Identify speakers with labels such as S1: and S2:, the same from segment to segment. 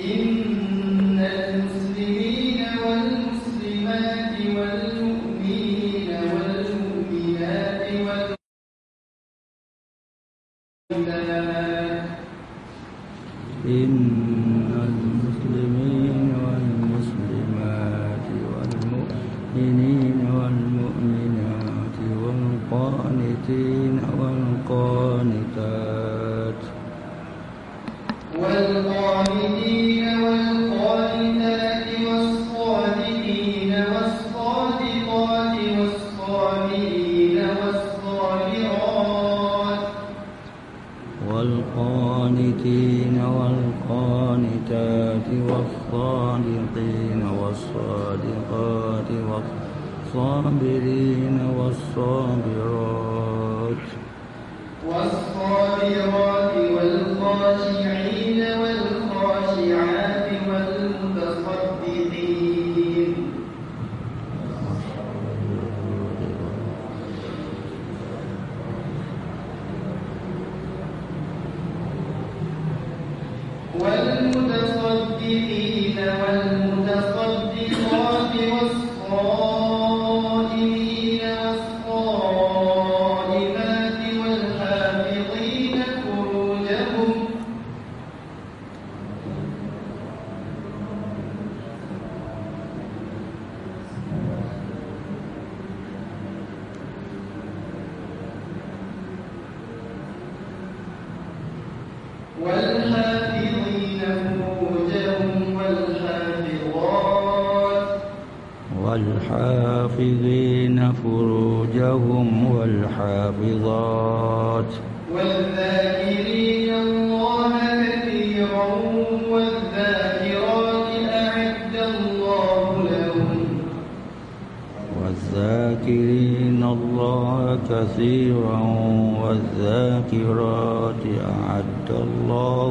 S1: E فروجهم والحافظات. والذاكرين الله كثيرا والذاكرات أعد الله لهم.
S2: والذاكرين الله كثيرا والذاكرات أعد الله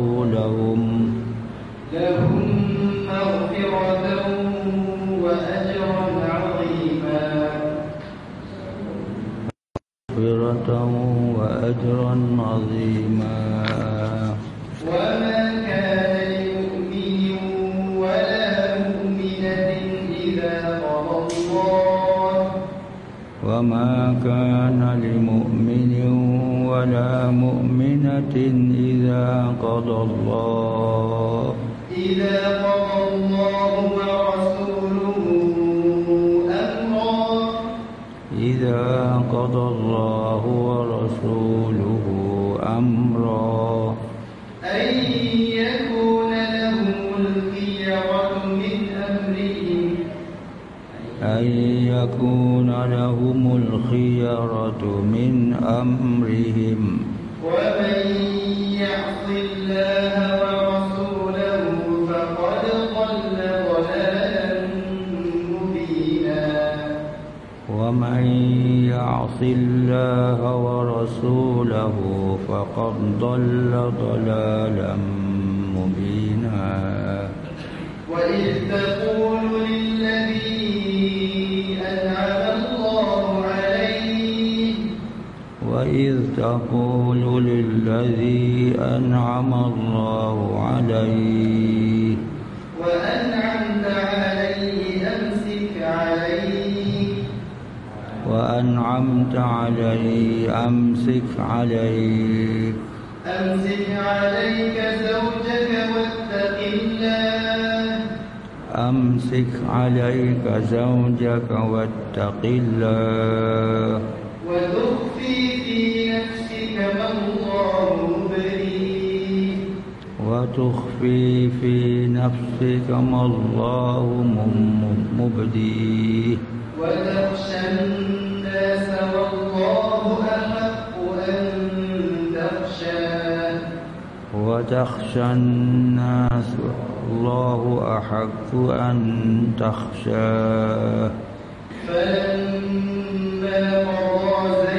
S1: من أمرهم. ومن يعص الله ورسوله فقد ضل ضلالا مبينا.
S2: ومن يعص الله ورسوله فقد ضل
S1: تقول للذي أنعم الله عليه. وأنعمت عليه أمسك عليه
S2: وأنعمت عليه أمسك عليك.
S1: أمسك عليك زوجك واتق الله.
S2: أمسك عليك زوجك واتق الله.
S1: وتخفي في نفسك ما الله مبديه. وتخشى الناس والله أحق أن تخشاه
S2: وتخشى الناس الله أحق أن تخشاه.
S1: فلما قضى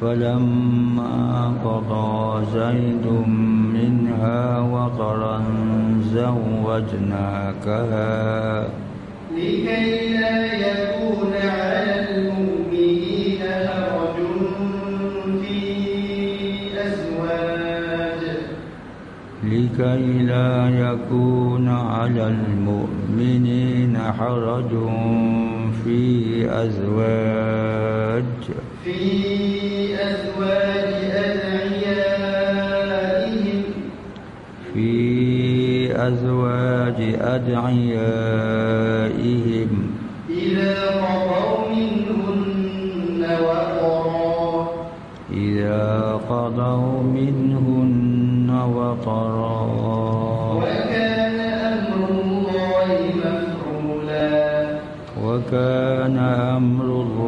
S2: فلما قضى زيد منها وطرا زوجناكها.
S1: لكي لا يكون على المؤمنين حرج في أزواج.
S2: لكي لا يكون على المؤمنين حرج في أزواج.
S1: أزواج أدعيائهم.
S2: في أزواج أدعيائهم.
S1: إذا قضوا منهن وقرا
S2: إذا قضوا منهن وطرا.
S1: وكان أمر الله مفعولا.
S2: وكان أمر الله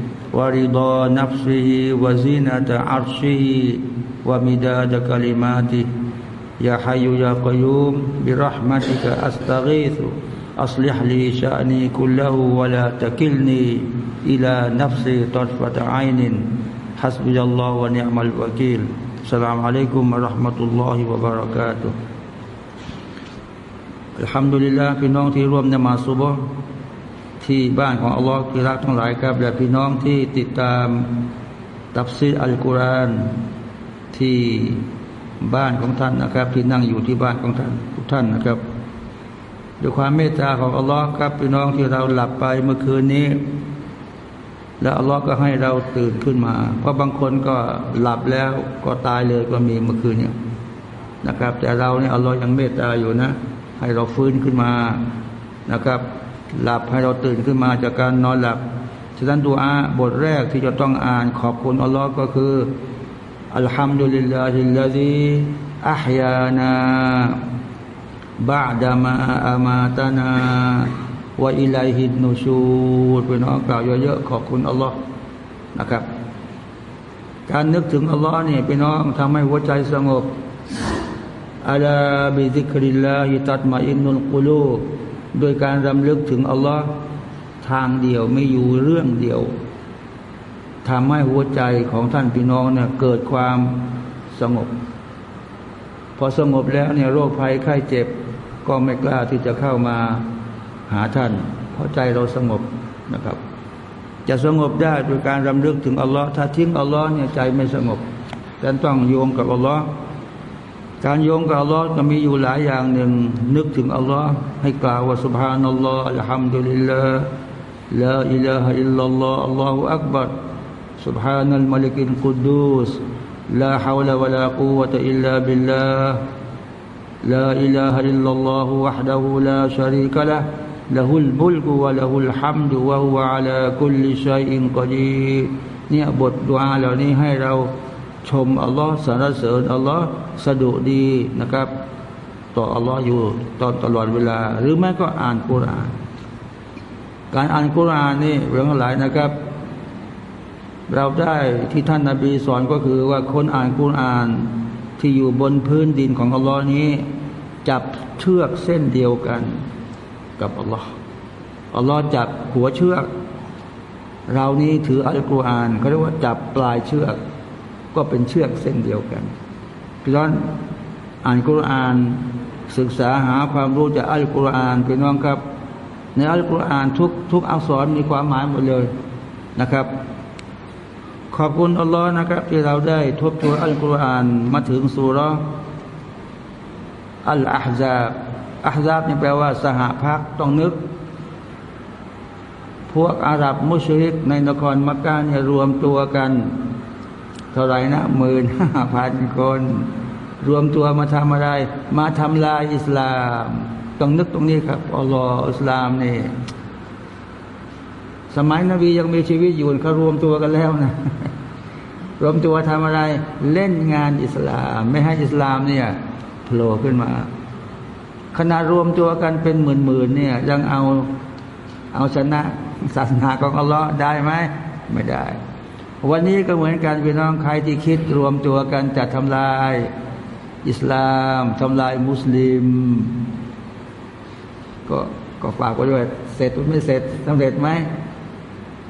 S2: ورضا نفسه وزينة عرشه ومداد كلماته يا حي يا قيوم برحمتك أستغيث أصلح لي شأني كله ولا تكلني إلى نفسي طرفة عين حسبي الله ونعم الوكيل السلام عليكم ورحمة الله وبركاته الحمد لله พี่น้องที่ร่วมนมาสุบฮ์ ที่บ้านของอัลลอฮ์ที่รักทั้งหลายครับและพี่น้องที่ติดตามตัฟซีอัลกุรอานที่บ้านของท่านนะครับ ที่นั่งอยู่ที่บ้านของท่านทุกท่านนะครับด้วยความเมตตาของอัลลอฮ์ครับพี่น้องที่เราหลับไปเมื่อคืนนี้ แล้วอัลลอฮ์ก็ให้เราตื่นขึ้นมาเพราะบางคนก็หลับแล้วก็ตายเลยก็มีเมื่อคืนเนี่ยนะครับ แต่เราเนี่ยอัลลอฮ์ยังเมตตาอยู่นะ ให้เราฟื้นขึ้นมานะครับ หลับให้เราตื่นขึ้นมาจากการนอนหลับฉะนั้นดูอาบทแรกที่จะต้องอ่านขอบคุณอัลลอฮ์ก็คืออัลฮัมดุลิลลาฮิลลาฮิอัฮยานาบาดามาอามาตานาวะอิลัยฮิดนูชูดพี่น้องกล่าวเยอะๆขอบคุณอัลลอฮ์นะครับ การนึกถึงอัลลอฮ์เนี่ยพี่น้องทำให้หัวใจสงบอัลาบิซิกริลลาฮิตัดมาอินนุลกุลู โดยการรำลึกถึงอัลลอฮ์ทางเดียวไม่อยู่เรื่องเดียวทำให้หัวใจของท่านพี่น้องเนี่ยเกิดความสงบ พอสงบแล้วเนี่ยโรคภัยไข้เจ็บ ก็ไม่กล้าที่จะเข้ามาหาท่าน เพราะใจเราสงบนะครับ จะสงบได้โดยการรำลึกถึงอัลลอฮ์ถ้าทิ้งอัลลอฮ์เนี่ยใจไม่สงบดังต้องโยงกับอัลลอฮ์ การโยงกับอัลลอฮ์ก็มีอยู่หลายอย่างหนึ่ง นึกถึงอัลลอฮ์ให้กล่าวว่าสุบฮานัลลอฮ์อัลฮัมดุลิลลาห์ลาอิลาฮะอิลลัลลอฮ์อัลลอฮฺอักบัร سبحان الملك القدوس لا حول ولا قوة إلا بالله لا إله إلا الله وحده لا شريك له له الملك وله الحمد وهو على كل شيء قدير เนี่ยบทดุอาเหล่านี้ให้เราชมอัลลอฮ์สรรเสริญอัลลอฮ์ สะดุดีนะครับ ต่ออัลลอฮ์อยู่ตอนตลอดเวลา หรือแม้ก็อ่านกุรอาน การอ่านกุรอานนี่เรื่องหลายนะครับ เราได้ที่ท่านนาบีสอนก็คือว่าคนอ่านกุรอานที่อยู่บนพื้นดินของอัลลอฮ์นี้ จับเชือกเส้นเดียวกันกับอัลลอฮ์อัลลอฮ์จับหัวเชือก เรานี้ถืออัลกุรอานเขาเรียกว่าจับปลายเชือก ก็เป็นเชือกเส้นเดียวกัน พี่น้องอ่านกุรอาน ศึกษาหาความรู้จากอัลกุรอานพี่น้องครับ ในอัลกุรอานทุกทุกอักษรมีความหมายหมดเลยนะครับ ขอบคุณอัลลอฮ์นะครับ ที่เราได้ทบทวนอัลกุรอานมาถึงสุรอัลอาฮซาบอาฮซาบนี่แปลว่าสหพักต้องนึก พวกอาหรับมุชริกในนครมักกะเนี่ยรวมตัวกัน เท่าไหร่นะหมื่นห้าพันคน รวมตัวมาทำอะไร มาทำลายอิสลาม ต้องนึกตรงนี้ครับอัลลอฮ์อิสลามนี่สมัยนบียังมีชีวิตอยู่เขารวมตัวกันแล้วนะรวมตัวทำอะไร เล่นงานอิสลาม ไม่ให้อิสลามเนี่ยโผล่ขึ้นมาขณะรวมตัวกันเป็นหมื่นๆเนี่ยยังเอาเอาชนะศาสนาของอัลลอฮ์ได้ไหมไม่ได้ วันนี้ก็เหมือนกันพี่น้องใครที่คิดรวมตัวกันจะทำลาย อิสลามทำลายมุสลิม ก็ก็ฝากไว้ด้วย เสร็จหรือไม่เสร็จสำเร็จไหม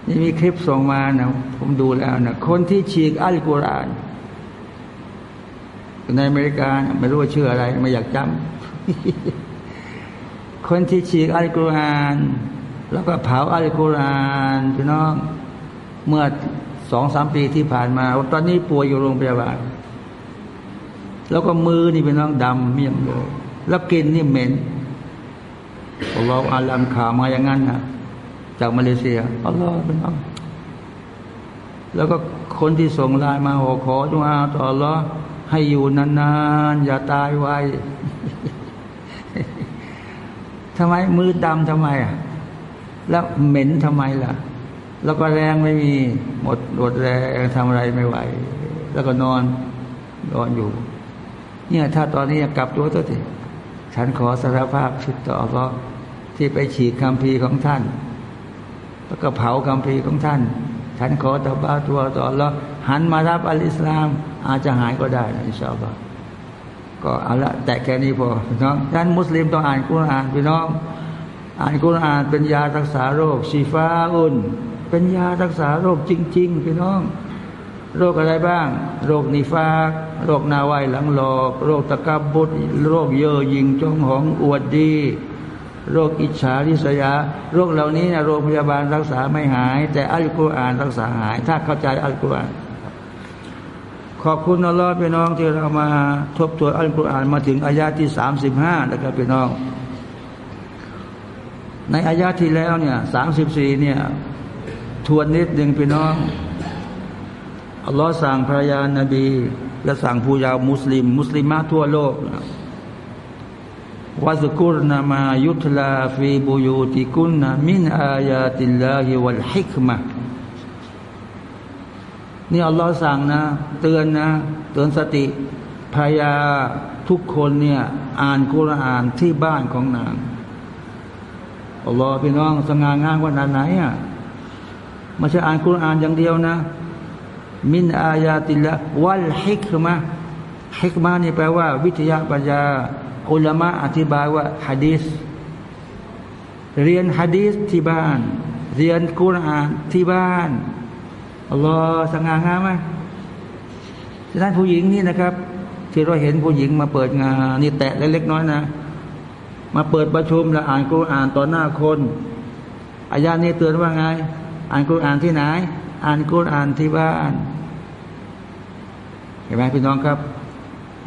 S2: นี่มีคลิปส่งมานะผมดูแล้วนะคนที่ฉีกอัลกุรอานในอเมริกาไม่รู้ว่าชื่ออะไร ไม่อยากจำคนที่ฉีกอัลกุรอาน แล้วก็เผาอัลกุรอานพี่น้องเมื่อ สองสามปีที่ผ่านมาตอนนี้ป่วยอยู่โรงพยาบาล แล้วก็มือนี่เป็นน้องดำเมี่ยมเลยแล้วกินนี่เหม็นเราอาลัมข่าวมาอย่างนั้นนะจากมาเลเซียอัลลอฮ์เป็นอัลแล้วก็คนที่ส่งไลน์มาขอขอจงอาต่ออัลลอฮ์ให้อยู่นานๆ อย่าตายไวทำไมมือดำทำไมอะ แล้วเหม็นทำไมล่ะ แล้วก็แรงไม่มี หมดหมดแรงทำอะไรไม่ไหว แล้วก็นอนนอนอยู่ เนี่ยถ้าตอนนี้กลับตัวตัวทีฉันขอสารภาพผิดต่ออัลลอฮ์ที่ไปฉีกคำพีของท่าน แล้วก็เผาคำพีของท่าน ฉันขอตบาตัวต่ออัลลอฮ์หันมารับอัลอิสลาม อาจจะหายก็ได้อินชาอัลลอฮ์ก็เอาละแต่แค่นี้พอพี่น้องท่านมุสลิมต้องอ่านกุรอานพี่น้อง อ่านกุรอานเป็นยารักษาโรคชีฟ้าอุน เป็นยารักษาโรคจริง ๆ พี่น้อง โรคอะไรบ้าง โรคนิฟาก โรคนาไวหลังหลอก โรคตะกับบุตรโรคเย่อหยิงจองหองอวดดี โรคอิจฉาริษยา โรคเหล่านี้นะโรงพยาบาลรักษาไม่หาย แต่อัลกุรอานรักษาหาย ถ้าเข้าใจอัลกุรอานขอบคุณอัลลอฮ์พี่น้องที่เรามาทบทวนอัลกุรอานมาถึงอายาที่สามสิบห้านะครับพี่น้อง ในอายาที่แล้วเนี่ยสามสิบสี่เนี่ย ทวนนิดหนึ่งพี่น้องอัลลอฮ์สั่งภรรยานาบี และสั่งผู้ยาวมุสลิม มุสลิมะทั่วโลกวาสกุรนามายุทลาฟีบุยูติกุนนามินอายาติลลาฮิวัลฮิกมะนี่อัลลอฮ์สั่งนะ เตือนนะ เตือนสติภรรยาทุกคนเนี่ยอ่านกุรอานที่บ้านของนางอัลลอฮ์พี่น้องสง่างามว่านาไหนอะ ไม่ใช่อ่านกุรอานอย่างเดียวนะ มินอายาติละวัลฮิกมะฮิกมานี่แปลว่า วิทยาปัญญาอุลามะอธิบายว่าฮะดีสเรียนฮะดีสที่บ้าน เรียนกุรอานที่บ้านอัลลอฮ์สง่างามไหมฉะนั้นผู้หญิงนี่นะครับ ที่เราเห็นผู้หญิงมาเปิดงาน นี่แตะเล็กๆน้อยนะ มาเปิดประชุมแล้วอ่านกุรอานต่อหน้าคน อายาเนี้เตือนว่าไง อ่านกุรอานที่ไหน อ่านกุรอานที่บ้าน เห็นไหมพี่น้องครับ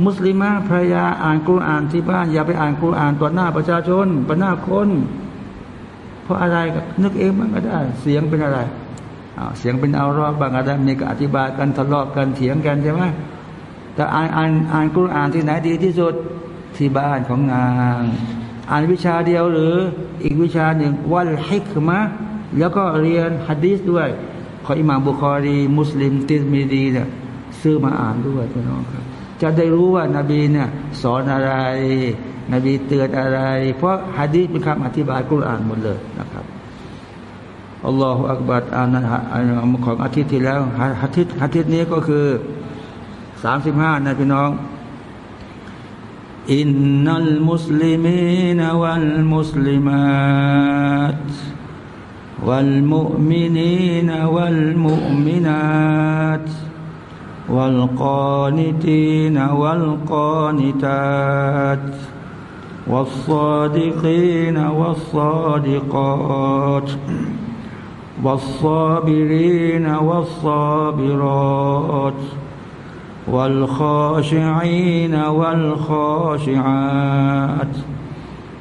S2: มุสลิมะภรรยาอ่านกุรอานที่บ้าน อย่าไปอ่านกุรอานต่อหน้าประชาชนต่อหน้าคนเพราะอะไรนึกเองมันก็ได้เสียงเป็นอะไรเสียงเป็นเอารอบบางอะไรมีการอธิบายกันทะเลาะกันเถียงกันใช่ไหมแต่อ่านอ่านอ่านกุรอานที่ไหนดีที่สุดที่บ้านของนาง อ่านวิชาเดียวหรืออีกวิชาหนึ่งวัลฮิกมะ แล้วก็เรียนฮัดดีสด้วย ขออิหม่ามบุคอรี มุสลิม ติสมีดีเนี่ยซื้อมาอ่านด้วยพี่น้องครับ จะได้รู้ว่านาบีเนี่ยสอนอะไร นบีเตือนอะไร เพราะฮัดดีสเป็นคำอธิบายกุรอานหมดเลยนะครับอัลลอฮฺอักบัดอานของอาทิตย์ที่แล้วอาทิตย์อาทิตย์นี้ก็คือสามสิบห้านะพี่น้องอินนัลมุสลิมีนวัลมุสลิมาต والمؤمنين والمؤمنات والقانتين والقانتات والصادقين والصادقات والصابرين والصابرات والخاشعين والخاشعات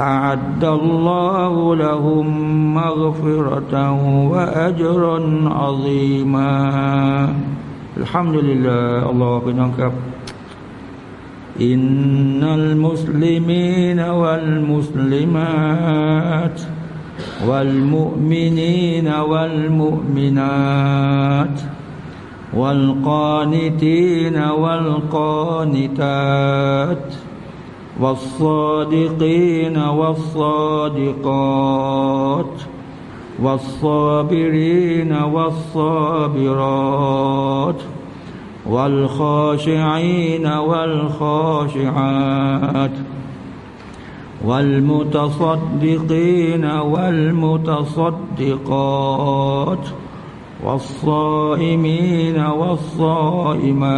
S2: أعد الله لهم مغفرة وأجرا عظيما. الحمد لله الله أكبر إن المسلمين والمسلمات والمؤمنين والمؤمنات والقانتين والقانتات والصادقين والصادقات والصابرين والصابرات والخاشعين والخاشعات والمتصدقين والمتصدقات والصائمين والصائمات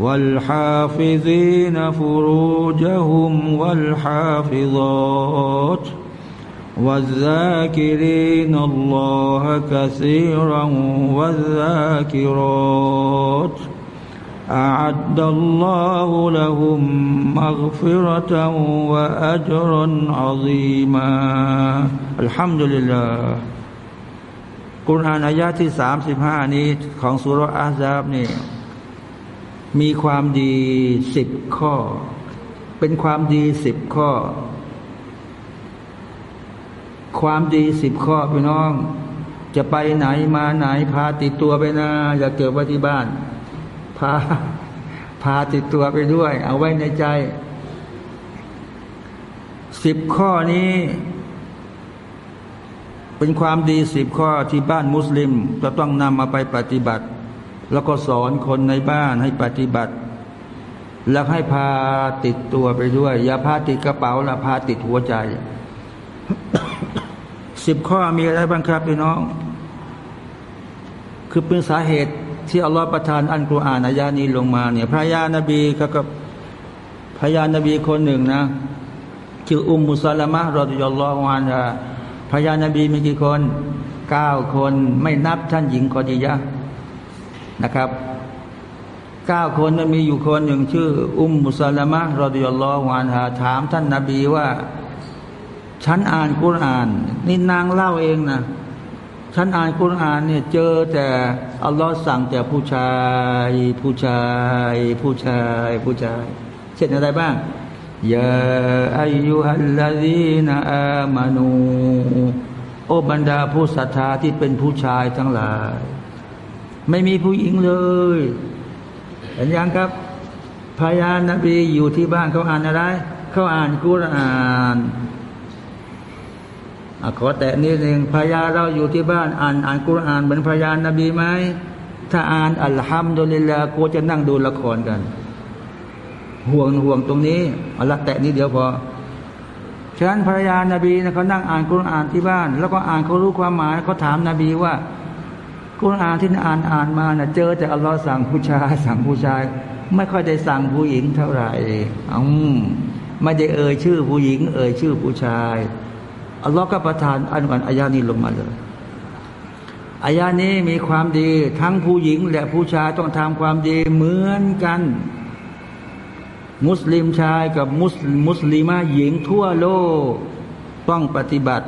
S2: والحافظين فروجهم والحافظات والذاكرين الله كثيرا والذاكرات أعد الله لهم مغفرة وأجرا عظيما الحمد لله กุรอานอายะที่สามสิบห้านี้ของสุรอาซาบนี่ มีความดีสิบข้อ เป็นความดีสิบข้อ ความดีสิบข้อพี่น้อง จะไปไหนมาไหนพาติดตัวไปนะอย่าเก็บไว้ที่บ้าน พาพาติดตัวไปด้วย เอาไว้ในใจสิบข้อนี้ เป็นความดีสิบข้อที่บ้านมุสลิมจะต้องนำมาไปปฏิบัติ แล้วก็สอนคนในบ้านให้ปฏิบัติ แล้วให้พาติดตัวไปด้วย อย่าพาติดกระเป๋าละพาติดหัวใจสิบข้อมีอะไรบ้างครับพี่น้อง คือเป็นสาเหตุที่อัลลอฮฺประทานอันกุรอานอายานี้ลงมาเนี่ยพระยานบีกับพระยานบีคนหนึ่งนะชื่ออุมมุสลามะรอดิยัลลอฮุอันะพญานาบีมีกี่คนเก้าคนไม่นับท่านหญิงกอดียะ นะครับเก้าคนนั้นมีอยู่คนหนึ่งชื่อ อุมมุสลามะรอดิยัลลอฮวานฮาถามท่านนาบีว่า ฉันอ่านกุรอาน นี่นางเล่าเองนะฉันอ่านกุรานเนี่ยเจอแต่อัลลอฮ์สั่งแต่ผู้ชาย ผู้ชาย ผู้ชาย ผู้ชาย เช่นอะไรบ้างยาอายุฮัลลาดีนาอามานู โอบรรดาผู้ศรัทธาที่เป็นผู้ชายทั้งหลาย ไม่มีผู้หญิงเลยเห็นยังครับพยานนบีอยู่ที่บ้านเขาอ่านอะไรเขาอ่านกุรอานอขอแตะนิดหนึ่งพยาเราอยู่ที่บ้านอ่านอ่านกุรอานเหมือนพยานนบีไหมถ้าอ่านอัลฮัมดุลิลลาห์กูจะนั่งดูละครกัน ห่วงห่วงตรงนี้อาลละแตะนี้เดียวพอฉะนั้นภรรยานาบีนะเขานั่งอ่านกุรอานที่บ้าน แล้วก็อ่านเขารู้ความหมายเขาถามนาบีว่า กุรอานที่อ่านอ่านมานะ่ะเจอแต่อัลลอฮ์สั่งผู้ชาย สั่งผู้ชาย ไม่ค่อยได้สั่งผู้หญิงเท่าไหร่อืมไม่ได้เอ่ยชื่อผู้หญิง เอ่ยชื่อผู้ชายอัลลอฮ์ก็ประทานอันวันอายานี้ลงมาเลยอายานี้มีความดีทั้งผู้หญิง และผู้ชายต้องทำความดีเหมือนกัน มุสลิมชายกับมุสมุสลิมาหญิงทั่วโลกต้องปฏิบัติ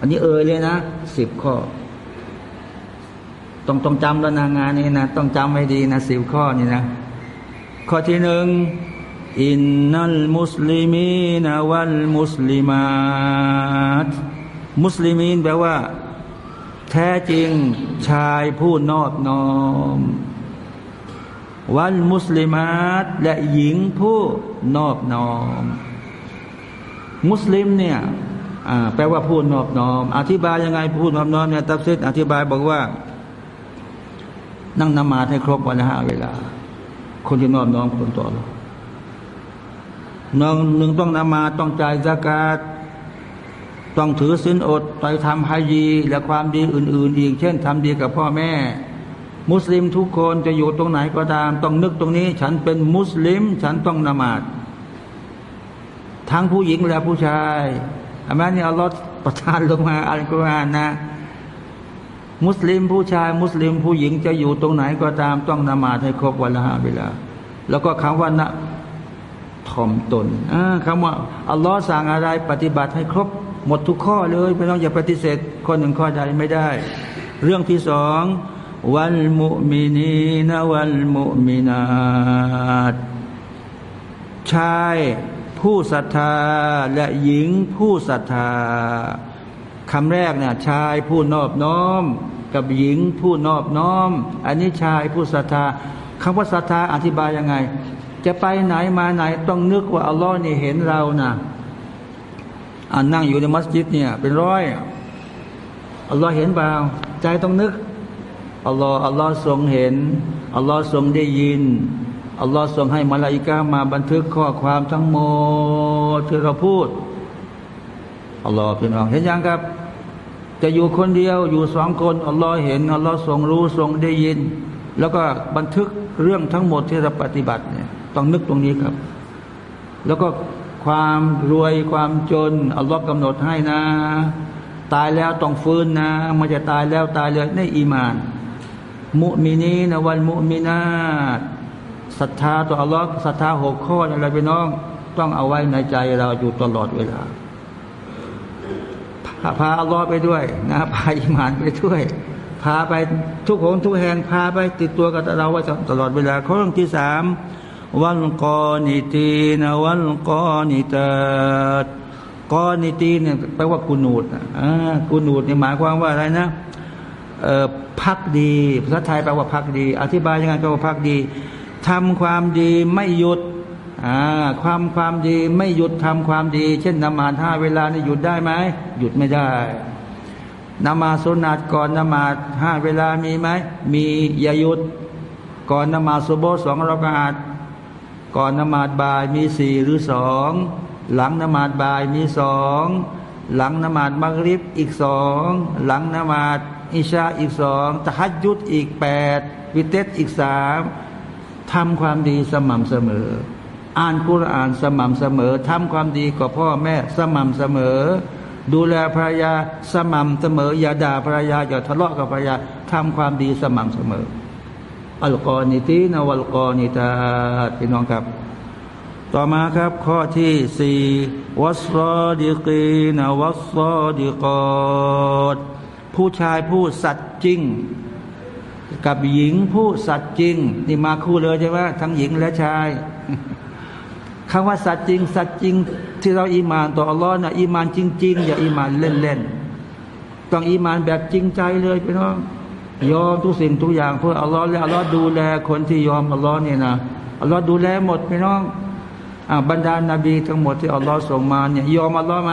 S2: อันนี้เอ่ยเลยนะสิบข้อ ต้องต้องจำแล้วนางานนี้นะต้องจำให้ดีนะสิบข้อนี่นะ ข้อที่หนึ่งอินนัลมุสลิมีนวัลมุสลิมาตมุสลิมีนแปลว่า แท้จริงชายผู้นอบน้อม วันมุสลิมาตและหญิงผู้นอบน้อม มุสลิมเนี่ยแปลว่าพูดนอบน้อม อธิบายยังไงพูดนอบน้อมเนี่ยตับซิดอธิบายบอกว่า นั่งนมาให้ครบวันละห้าเวลา คนที่นอบน้อมคนต่อเราน้องหนึ่งต้องนมาต้องจ่ายสกาดต้องถือสินอดไปทำฮายีและความดีอื่น ๆ อีก เช่นทำดีกับพ่อแม่ มุสลิมทุกคนจะอยู่ตรงไหนก็ตาม ต้องนึกตรงนี้ ฉันเป็นมุสลิม ฉันต้องนมาดทั้งผู้หญิงและผู้ชายอามานี่อัลลอฮฺประทานลงมาอัลกุรอานนะ มุสลิมผู้ชาย มุสลิมผู้หญิงจะอยู่ตรงไหนก็ตามต้องนมาให้ครบวันละห้าเวลา แล้วก็คำว่านะถ่อมตนคำว่าอัลลอฮ์สั่งอะไรปฏิบัติให้ครบ หมดทุกข้อเลยไม่ต้องอย่าปฏิเสธข้อหนึ่งข้อใดไม่ได้ เรื่องที่สองวันมุมินีนะวันมุมินาตชายผู้ศรัทธาและหญิงผู้ศรัทธา คำแรกเนี่ยชายผู้นอบน้อม กับหญิงผู้นอบน้อม อันนี้ชายผู้ศรัทธาคำว่าศรัทธาอธิบายยังไง จะไปไหนมาไหนต้องนึกว่าอัลลอฮ์นี่เห็นเรานะอ่านั่งอยู่ในมัสยิดเนี่ย เป็นร้อยอัลลอฮ์เห็นเปล่าใจต้องนึกอัลลอฮ์อัลลอฮ์ทรงเห็นอัลลอฮ์ทรงได้ยินอัลลอฮ์ทรงให้มาลาอิกามาบันทึกข้อความทั้งหมดที่เราพูดอัลลอฮ์พี่น้องเห็นยังครับ จะอยู่คนเดียวอยู่สองคนอัลลอฮ์เห็นอัลลอฮ์ทรงรู้ทรงได้ยิน แล้วก็บันทึกเรื่องทั้งหมดที่เราปฏิบัติเนี่ยต้องนึกตรงนี้ครับ แล้วก็ความรวยความจนอัลลอฮ์กำหนดให้นะ ตายแล้วต้องฟื้นนะมันจะตายแล้วตายเลยในอีมาน มุมินีนะวันมุมินาศรัทธาต่ออัลลอฮ์ศรัทธาหกข้ออะไรไปน้อง ต้องเอาไว้ในใจเราอยู่ตลอดเวลา พาอัลลอฮ์ไปด้วยนะพาอิมานไปด้วย พาไปทุกของทุกแห่งพาไปติดตัวกับเราไว้ตลอดเวลาข้อที่สามวันกอนิตีนวันกอนิตากอนิตีเนี่ยแปลว่ากุนูดอ่ากุนูดเนี่ยหมายความว่าอะไรนะเอ่อพักดีภาษาไทยแปลว่าพักดี อธิบายยังไงแปลว่าพักดีทำความดีไม่หยุด อ่าความความดีไม่หยุดทำความดี เช่นนมาห้าเวลานี่หยุดได้ไหมหยุดไม่ได้นมาสุนัตก่อนนมาห้าเวลามีไหมมีอย่าหยุด ก่อนนมาสุโบสองรากาศก่อนนมาดบ่ายมีสี่หรือสองหลังนมาดบ่ายมีสองหลังนมาดมักริบอีกสองหลังนมาดอิชาอีกสองตะฮัดยุดอีกแปดวิเตสอีกสามทำความดีสม่ำเสมอ อ่านกุรอานสม่ำเสมอทำความดีกับพ่อแม่สม่ำเสมอ ดูแลภรรยาสม่ำเสมออย่าด่าภรรยาอย่าทะเลาะกับภรรยาทำความดีสม่ำเสมอ อัลกอนิตีนวัลกอนิตาพี่น้องครับ ต่อมาครับข้อที่สี่วัสซอดิกีนวัสซอดิกอดผู้ชายผู้สัตย์จริง กับหญิงผู้สัตย์จริง นี่มาคู่เลยใช่ไหมทั้งหญิงและชาย คำว่าสัตย์จริง สัตย์จริง ที่เราอีมานต่ออัลลอฮ์นะอีมานจริง ๆ อย่าอีมานเล่นๆต้องอีมานแบบจริงใจเลยพี่น้องยอมทุกสิ่งทุกอย่างเพื่ออัลลอฮ์และอัลลอฮ์ดูแลคนที่ยอมอัลลอฮ์เนี่ยนะอัลลอฮ์ดูแลหมดพี่น้องอบรรดานาบีทั้งหมดที่อัลลอฮ์ส่งมาเนี่ยยอมอัลลอฮ์ไหม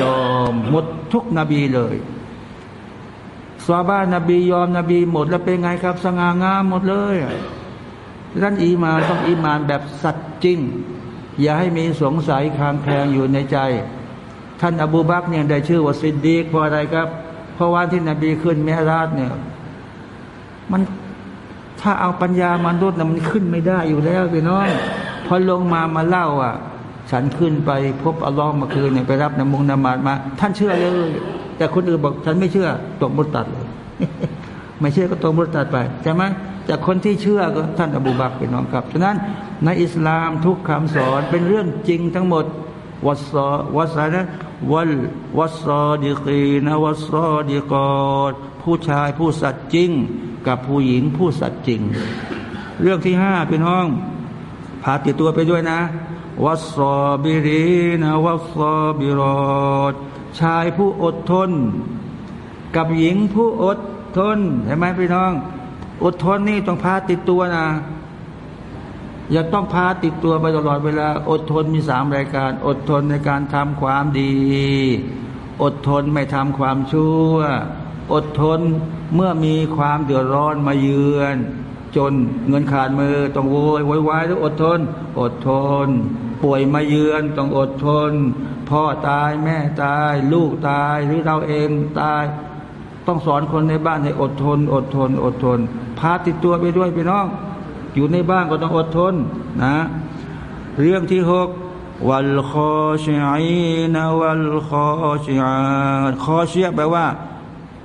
S2: ยอมหมดทุกนบีเลยซอฮาบะฮ์นบียอมนบีหมดแล้วเป็นไงครับ สง่างามหมดเลยท่านอีมานต้องอีมานแบบสัตย์จริง อย่าให้มีสงสัยคางแคลงอยู่ในใจ ท่านอบูบักเนี่ยได้ชื่อว่าซิดดีกเพราะอะไรครับ เพราะวันที่นบีขึ้นเมราดเนี่ย มันถ้าเอาปัญญามันลดนะมันขึ้นไม่ได้อยู่แล้วพี่น้องพอลงมามาเล่าอะ ฉันขึ้นไปพบอัลลอฮ์มาคืนเนี่ยไปรับนมุงนมาดมา ท่านเชื่อเลย แต่คนอื่นบอกฉันไม่เชื่อตกมุตัดเลยไม่เชื่อก็ตกมุตัดไปใช่ไหมแต่คนที่เชื่อก็ท่านอบูบักเป็นน้องครับฉะนั้น ในอิสลามทุกคำสอนเป็นเรื่องจริงทั้งหมดวัสวัสนะวัลวัสดีกีนวัสดีกอดผู้ชายผู้สัตย์จริง กับผู้หญิงผู้สัตย์จริง เรื่องที่ห้าพี่น้องพาติดตัวไปด้วยนะวัสอบิรีนะวัสอบิรอดชายผู้อดทน กับหญิงผู้อดทนเห็นไหมพี่น้อง อดทนนี่ต้องพาติดตัวนะ ย่าต้องพาติดตัวไปตลอดเวลา อดทนมีสามรายการ อดทนในการทำความดี อดทนไม่ทำความชั่ว อดทนเมื่อมีความเดือดร้อนมาเยือน จนเงินขาดมือต้องโวยวยวายแล้วอดทน อดทน ป่วยมาเยือนต้องอดทน พ่อตายแม่ตาย ลูกตายหรือเราเองตาย ต้องสอนคนในบ้านให้อดทน อดทน อดทน พาติดตัวไปด้วยพี่น้อง อยู่ในบ้านก็ต้องอดทนนะ เรื่องที่หกวัลคอชีนวัลคอชีอาคอเชียแปลว่า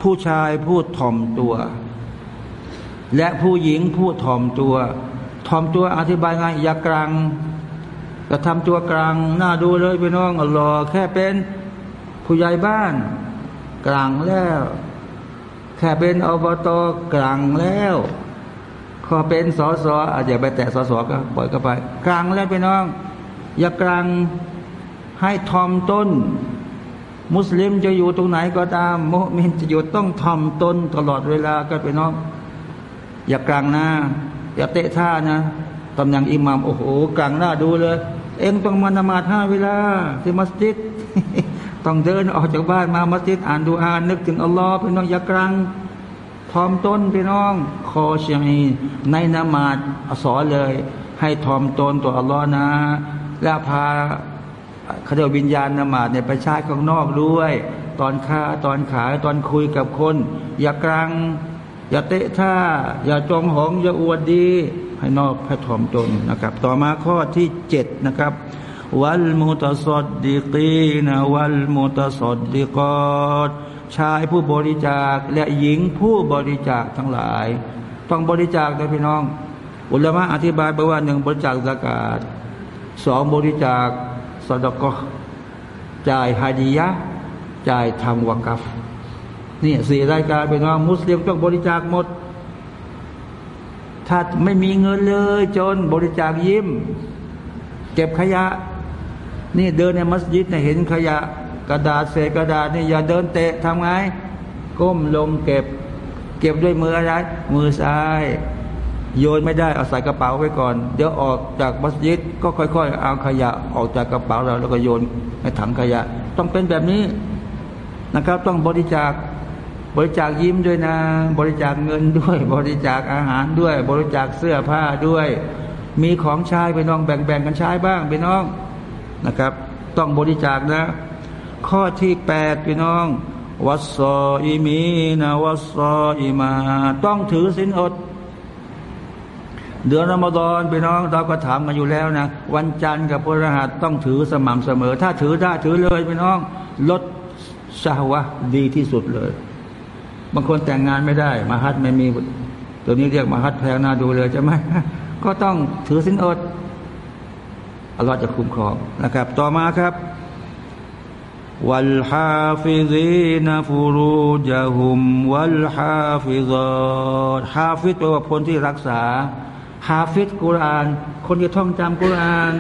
S2: ผู้ชายพูดถ่อมตัว และผู้หญิงพูดถ่อมตัว ถ่อมตัวอธิบายไงอย่ากลางกระทำตัวกลางน่าดูเลยพี่น้องอัลลอฮ์แค่เป็นผู้ใหญ่บ้าน กลางแล้ว แค่เป็นอบตกลางแล้ว ขอเป็นสอสออาจจะไปแตะสอสอก็ปล่อยก็ไปกลางแล้วพี่น้อง อย่ากลางให้ทอมต้น มุสลิมจะอยู่ตรงไหนก็ตามมุมินจะอยู่ต้องทอมต้นตลอดเวลาก็พี่น้อง อย่ากลางหน้า อย่าเตะท่านะตำแหน่งอิหมามโอ้โหกลางหน้าดูเลย เองต้องมานมาท่าเวลาที่มัสยิดต้องเดินออกจากบ้านมามัสยิดอ่านดูอานึกถึงอัลลอฮ์พี่น้องอย่ากลาง ทอมต้นพี่น้อง คอเชียงในนามาดสอนเลย ให้ทอมต้นตัวอัลลอฮ์นะ แล้วพาเขาเรียกวิญญาณนามาดเนี่ยไปใช้ข้างนอกด้วย ตอนค้าตอนขายตอนคุยกับคน อย่ากลางอย่าเตะท่า อย่าจองหอง อย่าอวดดีให้นอกให้ถ่อมตนนะครับ ต่อมาข้อที่เจ็ดนะครับ วัลมุตสดดิกีนวัลมุตสดดิกอด ชายผู้บริจาคและหญิงผู้บริจาคทั้งหลาย ต้องบริจาคนะพี่น้อง อุลามะอธิบายไปว่าหนึ่งบริจาคสกาดสองบริจาคสดกจ่ายฮาดียะจ่ายทำวกัฟนี่สี่รายการเป็นว่ามุสลิมต้องบริจาคหมด ถ้าไม่มีเงินเลยจนบริจาคยิ้ม เก็บขยะ นี่เดินในมัสยิดเนี่ยเห็นขยะ กระดาษเศษกระดาษนี่อย่าเดินเตะทำไง ก้มลงเก็บ เก็บด้วยมืออะไรมือซ้าย โยนไม่ได้เอาใส่กระเป๋าไว้ก่อน เดี๋ยวออกจากมัสยิดก็ค่อยๆ เอาขยะออกจากกระเป๋าเราแล้วก็โยนในถังขยะ ต้องเป็นแบบนี้นะครับ ต้องบริจาคบริจาคยิ้มด้วยนะ บริจาคเงินด้วย บริจาคอาหารด้วย บริจาคเสื้อผ้าด้วย มีของใช้ไปน้องแบ่งๆกันใช้บ้างไปน้องนะครับ ต้องบริจาคนะ ข้อที่แปดพี่น้องวัสซออิมีนะวัสซออิมา ต้องถือสินอด เดือนรอมฎอนพี่น้องเราก็ถามกันอยู่แล้วนะ วันจันทร์กับพฤหัสต้องถือสม่ำเสมอ ถ้าถือได้ถือเลยพี่น้อง ลดชะฮ์วะฮ์ดีที่สุดเลย บางคนแต่งงานไม่ได้ มะฮัรไม่มี ตัวนี้เรียกมะฮัรแพงน่าดูเลยใช่ไหมก็ต้องถือศีลอดอัลลอฮ์จะคุ้มครองนะครับ ต่อมาครับ والحافظين فروجهمวัลฮาฟิซอดฮาฟิดแปลว่าคนที่รักษาฮาฟิดกุรอาน คนที่ท่องจำกุรอาน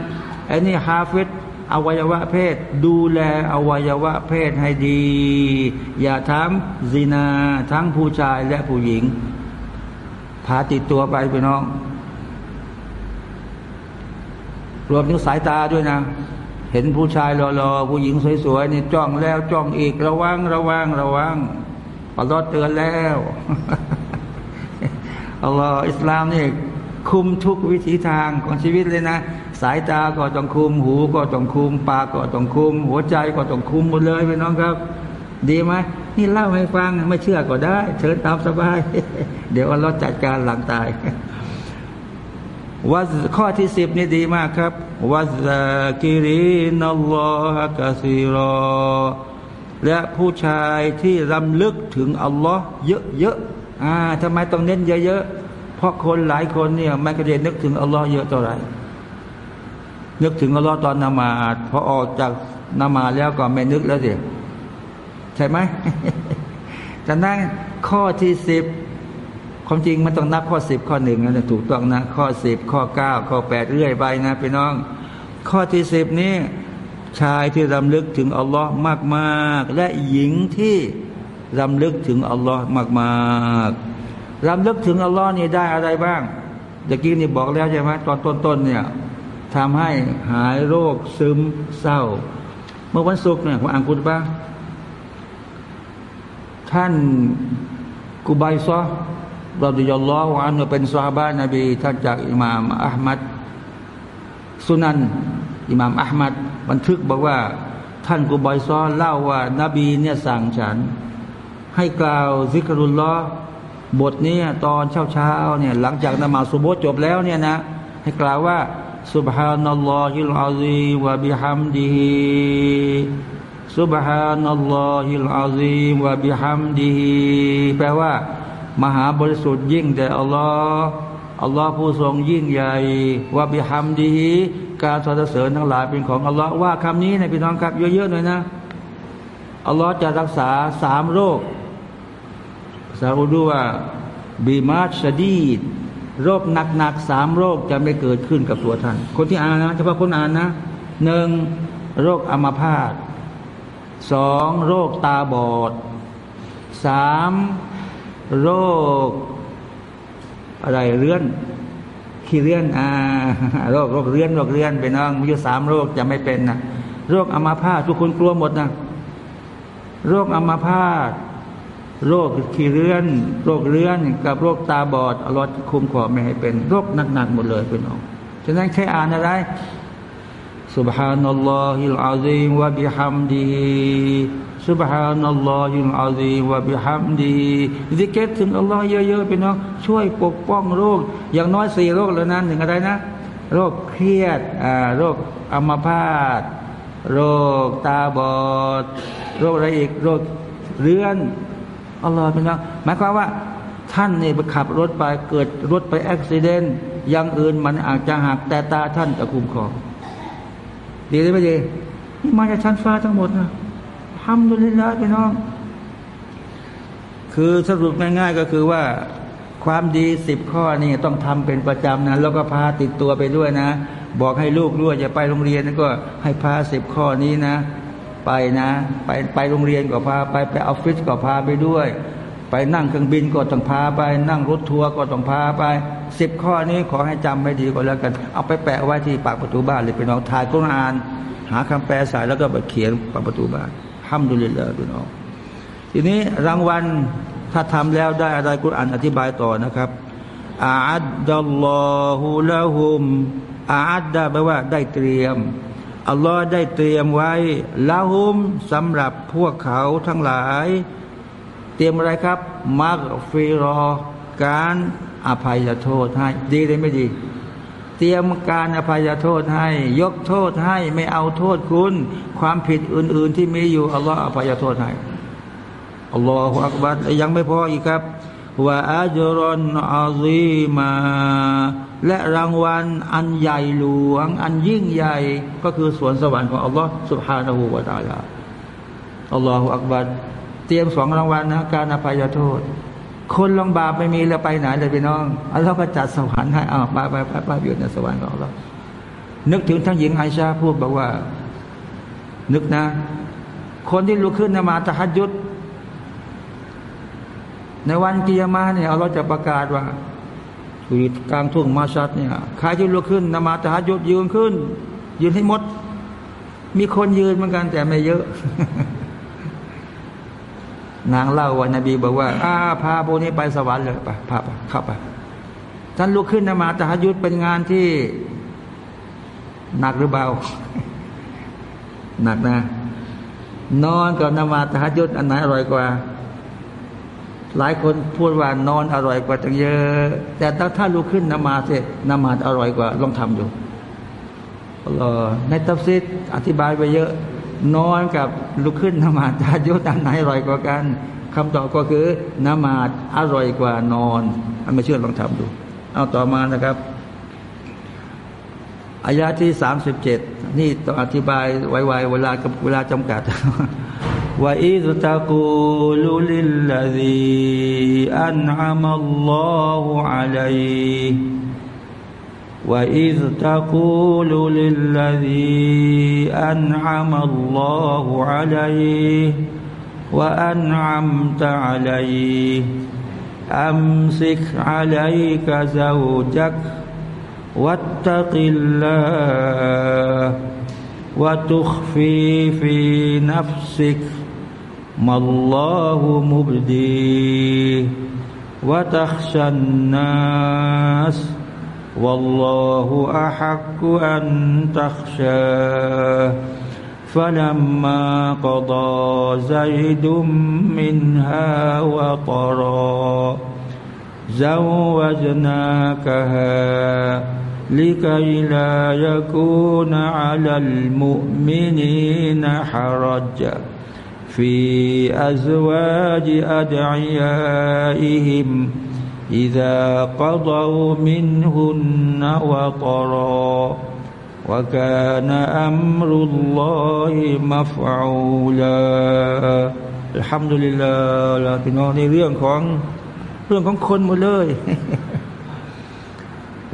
S2: ไอ้นี่ฮาฟิดอวัยวะเพศ ดูแลอวัยวะเพศให้ดี อย่าทำซินา ทั้งผู้ชายและผู้หญิง พาติดตัวไปไปน้อง รวมถึงสายตาด้วยนะ เห็นผู้ชายรอๆผู้หญิงสวยๆนี่จ้องแล้วจ้องอีกระวังระวังระวังอัลลอฮ์เตือนแล้วอัลลอฮ์อิสลามนี่คุมทุกวิถีทางของชีวิตเลยนะ สายตาก็ต้องคุม หูก็ต้องคุม ปากก็ต้องคุม หัวใจก็ต้องคุมหมดเลยพี่น้องครับ ดีไหมนี่เล่าให้ฟังไม่เชื่อก็ได้ เชิญตามสบาย เดี๋ยวอัลลอฮ์จัดการหลังตาย วัข้อที่สิบนี่ดีมากครับ วัซากิรินัลลอฮะกะซีรอ และผู้ชายที่รำลึกถึงอัลลอฮ์เยอะๆอ่าทำไมต้องเน้นเยอะๆ เพราะคนหลายคนเนี่ยไม่กระเด็นนึกถึงอัลลอฮ์เยอะเท่าไหร่นึกถึงอัลลอฮ์ตอนนมาดพอออกจากนมาแล้วก็ไม่นึกแล้วสิใช่ไหมจากนั้นข้อที่สิบ ความจริงมันต้องนับข้อสิบข้อหนึ่งนะถูกต้องนะ ข้อสิบข้อเก้าข้อแปดเรื่อยไปนะพี่น้อง ข้อที่สิบนี้ชายที่รำลึกถึงอัลลอฮ์มากๆ และหญิงที่รำลึกถึงอัลลอฮ์มากๆรำลึกถึงอัลลอฮ์นี่ได้อะไรบ้างตะกี้นี่บอกแล้วใช่ไหมตอนต้นๆเนี่ยทำให้หายโรคซึมเศร้า เมื่อวันศุกร์เนี่ยผมอ่านคุณป้าท่านกุบัยซอ รดิยัลลอฮุอันเป็นซาบานบีท่านจากอิหม่ามอัลมัดสุนันอิหม่ามอะห์มัดบันทึกบอกว่า ท่านกุบัยเซาะฮ์เล่าว่า นบีเนี่ยสั่งฉัน ให้กล่าวซิกรุลลอฮ์บทนี้ตอนเช้าเช้าเนี่ยหลังจากนมาซซุบฮิจบแล้วเนี่ยนะ ให้กล่าวว่าسبحان الله العظيم وبحمده سبحان الله العظيم وبحمدهแปลว่า มหาบริสุทธิ์ยิ่งแด่อัลลอฮ์ฮ์อัลลอฮ์ผู้ทรงยิ่งใหญ่ว่าบิฮัมดีการสรรเสริญทั้งหลายเป็นของอัลลอฮ์ว่าคำนี้นะพี่น้องครับเยอะๆหน่อยนะอัลลอฮ์จะรักษาสามโรคซาอุดูว่าบีมาชดีดโรคหนักๆสามโรคจะไม่เกิดขึ้นกับตัวท่าน คนที่อ่านนะเฉพาะคนอ่านนะหนึ่งโรคอัมาพาตสองโรคตาบอดสาม โรค อะไรเรื้อนขี้เรื้อนอ่าโรคโรคเรื้อนโรคเรื้อนไปน้องมีอยู่สามโรคจะไม่เป็นนะโรคอัมาพาตทุกคนกลัวหมดนะโรคอัมาพาตโรคขี้เลื่อน โรคเลื่อนกับโรคตาบอดอรอดคุมขอไม่ให้เป็น โรคหนักๆหมดเลยเป็นอง ฉะนั้นแค่อ่านอะไร سبحان الله العظيم وبحمده สุบฮานัลลอฮิลอัลซีวะบิฮัมดีดิเกตถึงอัลลอฮ์เยอะๆพี่น้องช่วยปกป้องโรค อย่างน้อยสี่โรคเล่านั้นถึงอะไรนะ โรคเครียดอ่าโรคอัมพาตโรคตาบอด โรคอะไรอีกโรคเรื้อนอัลลอฮ์พี่น้องหมายความว่าท่านเนี่ยไปขับรถไปเกิดรถไปอุบัติเหตุอย่างอื่นมันอาจจะหักแต่ตาท่านจะคุ้มครองดีหรือไมดีนี่มาจากชั้นฟ้าทั้งหมดนะ ทำดุลิลาพี่น้อง คือสรุปง่าย ๆ ก็คือว่า ความดีสิบข้อนี่ต้องทำเป็นประจำนะแล้วก็พาติดตัวไปด้วยนะ บอกให้ลูกด้วยจะไปโรงเรียนก็ให้พาสิบข้อนี้นะ ไปนะ ไปไปโรงเรียนก็พาไปไปออฟฟิศก็พาไปด้วย ไปนั่งเครื่องบินก็ต้องพาไป นั่งรถทัวร์ก็ต้องพาไปสิบข้อนี้ขอให้จำไม่ดีก็แล้วกัน เอาไปแปะไว้ที่ปากประตูบ้านเลยไปน้องถ่ายกุรอาน หาคำแปลสายแล้วก็ไปเขียนปากประตูบ้าน ห้ามดูเลยเลยพี่น้องทีนี้รางวัลถ้าทำแล้วได้อะไรกุรอานอธิบายต่อนะครับอาดัลลอฮุละฮุมอาดดาแปลว่าได้เตรียม อัลลอฮ์ได้เตรียมไว้ละหุมสำหรับพวกเขาทั้งหลาย เตรียมอะไรครับมักฟิรอ การอภัยโทษให้ดีหรือไม่ดี เตรียมการอภัยโทษให้ ยกโทษให้ไม่เอาโทษคุณ ความผิดอื่น ๆ ที่มีอยู่อัลลอฮ์อภัยโทษให้อัลลอฮฺอักบัรยังไม่พออีกครับว่าอัจรอนอาซีมาและรางวัลอันใหญ่หลวง อันยิ่งใหญ่ก็คือสวนสวรรค์ของอัลลอฮ์สุบฮานาหูวาตาลาอัลลอฮฺอักบัรเตรียมสองรางวัลนะการอภัยโทษ คนลงบาปไม่มีแล้วไปไหนเลยพี่น้องอัลลอฮ์ก็จัดสวรรค์ให้อ้าวไปไปไปไปอยู่ในสวรรค์ของอัลลอฮ์นึกถึงทั้งหญิงไอชาพูดบอกว่า นึกนะ คนที่ลุกขึ้นนมาตะฮัดยุดในวันกิยามาเนี่ยเราจะประกาศว่าอยู่กลางทุ่งมาชัดเนี่ยใครที่ลุกขึ้นนมาตะฮัดยุดยืนขึ้น ยืนให้หมด มีคนยืนเหมือนกันแต่ไม่เยอะ นางเล่าว่านบีบอกว่าอาพาโบนี้ไปสวรรค์เลยไปพาไปเข้าไปท่านลุกขึ้นนมาตะฮัดยุดเป็นงานที่หนักหรือเบา หนักนะ นอนกับนมาตะฮัดยุดอันไหนอร่อยกว่า หลายคนพูดว่านอนอร่อยกว่าตั้งเยอะ แต่ถ้าถ้าลุกขึ้นนมาเสร็จนมาอร่อยกว่าลองทำอยู่ในตัฟซิดอธิบายไปเยอะ นอนกับลุกขึ้นนมาตาโยตาไหนอร่อยกว่ากันคำตอบก็คือนมาดอร่อยกว่านอนอไม่เชื่อลองทำดู เอาต่อมานะครับอายาที่สามสิบเจ็ดนี่ต้องอธิบายไวๆเวลาเวลาจำกัดว่าอิสตะกูลุลิลลาดีอันอามัลลอฮุอะลัย وإذ تقول للذي أنعم الله عليه وأنعمت عليه أمسك عليك زوجك واتق الله وتخفي في نفسك ما الله مبديه وتخشى الناس والله أحق أن تخشاه. فلما قضى زيد منها وطرا زوجناكها لكي لا يكون على المؤمنين حرج. في أزواج أدعيائهم إذا قضوا منهن وطرا وكان أمر الله مفعولا الحمد لله ลาพี่น้องในเรื่องของเรื่องของคนหมดเลย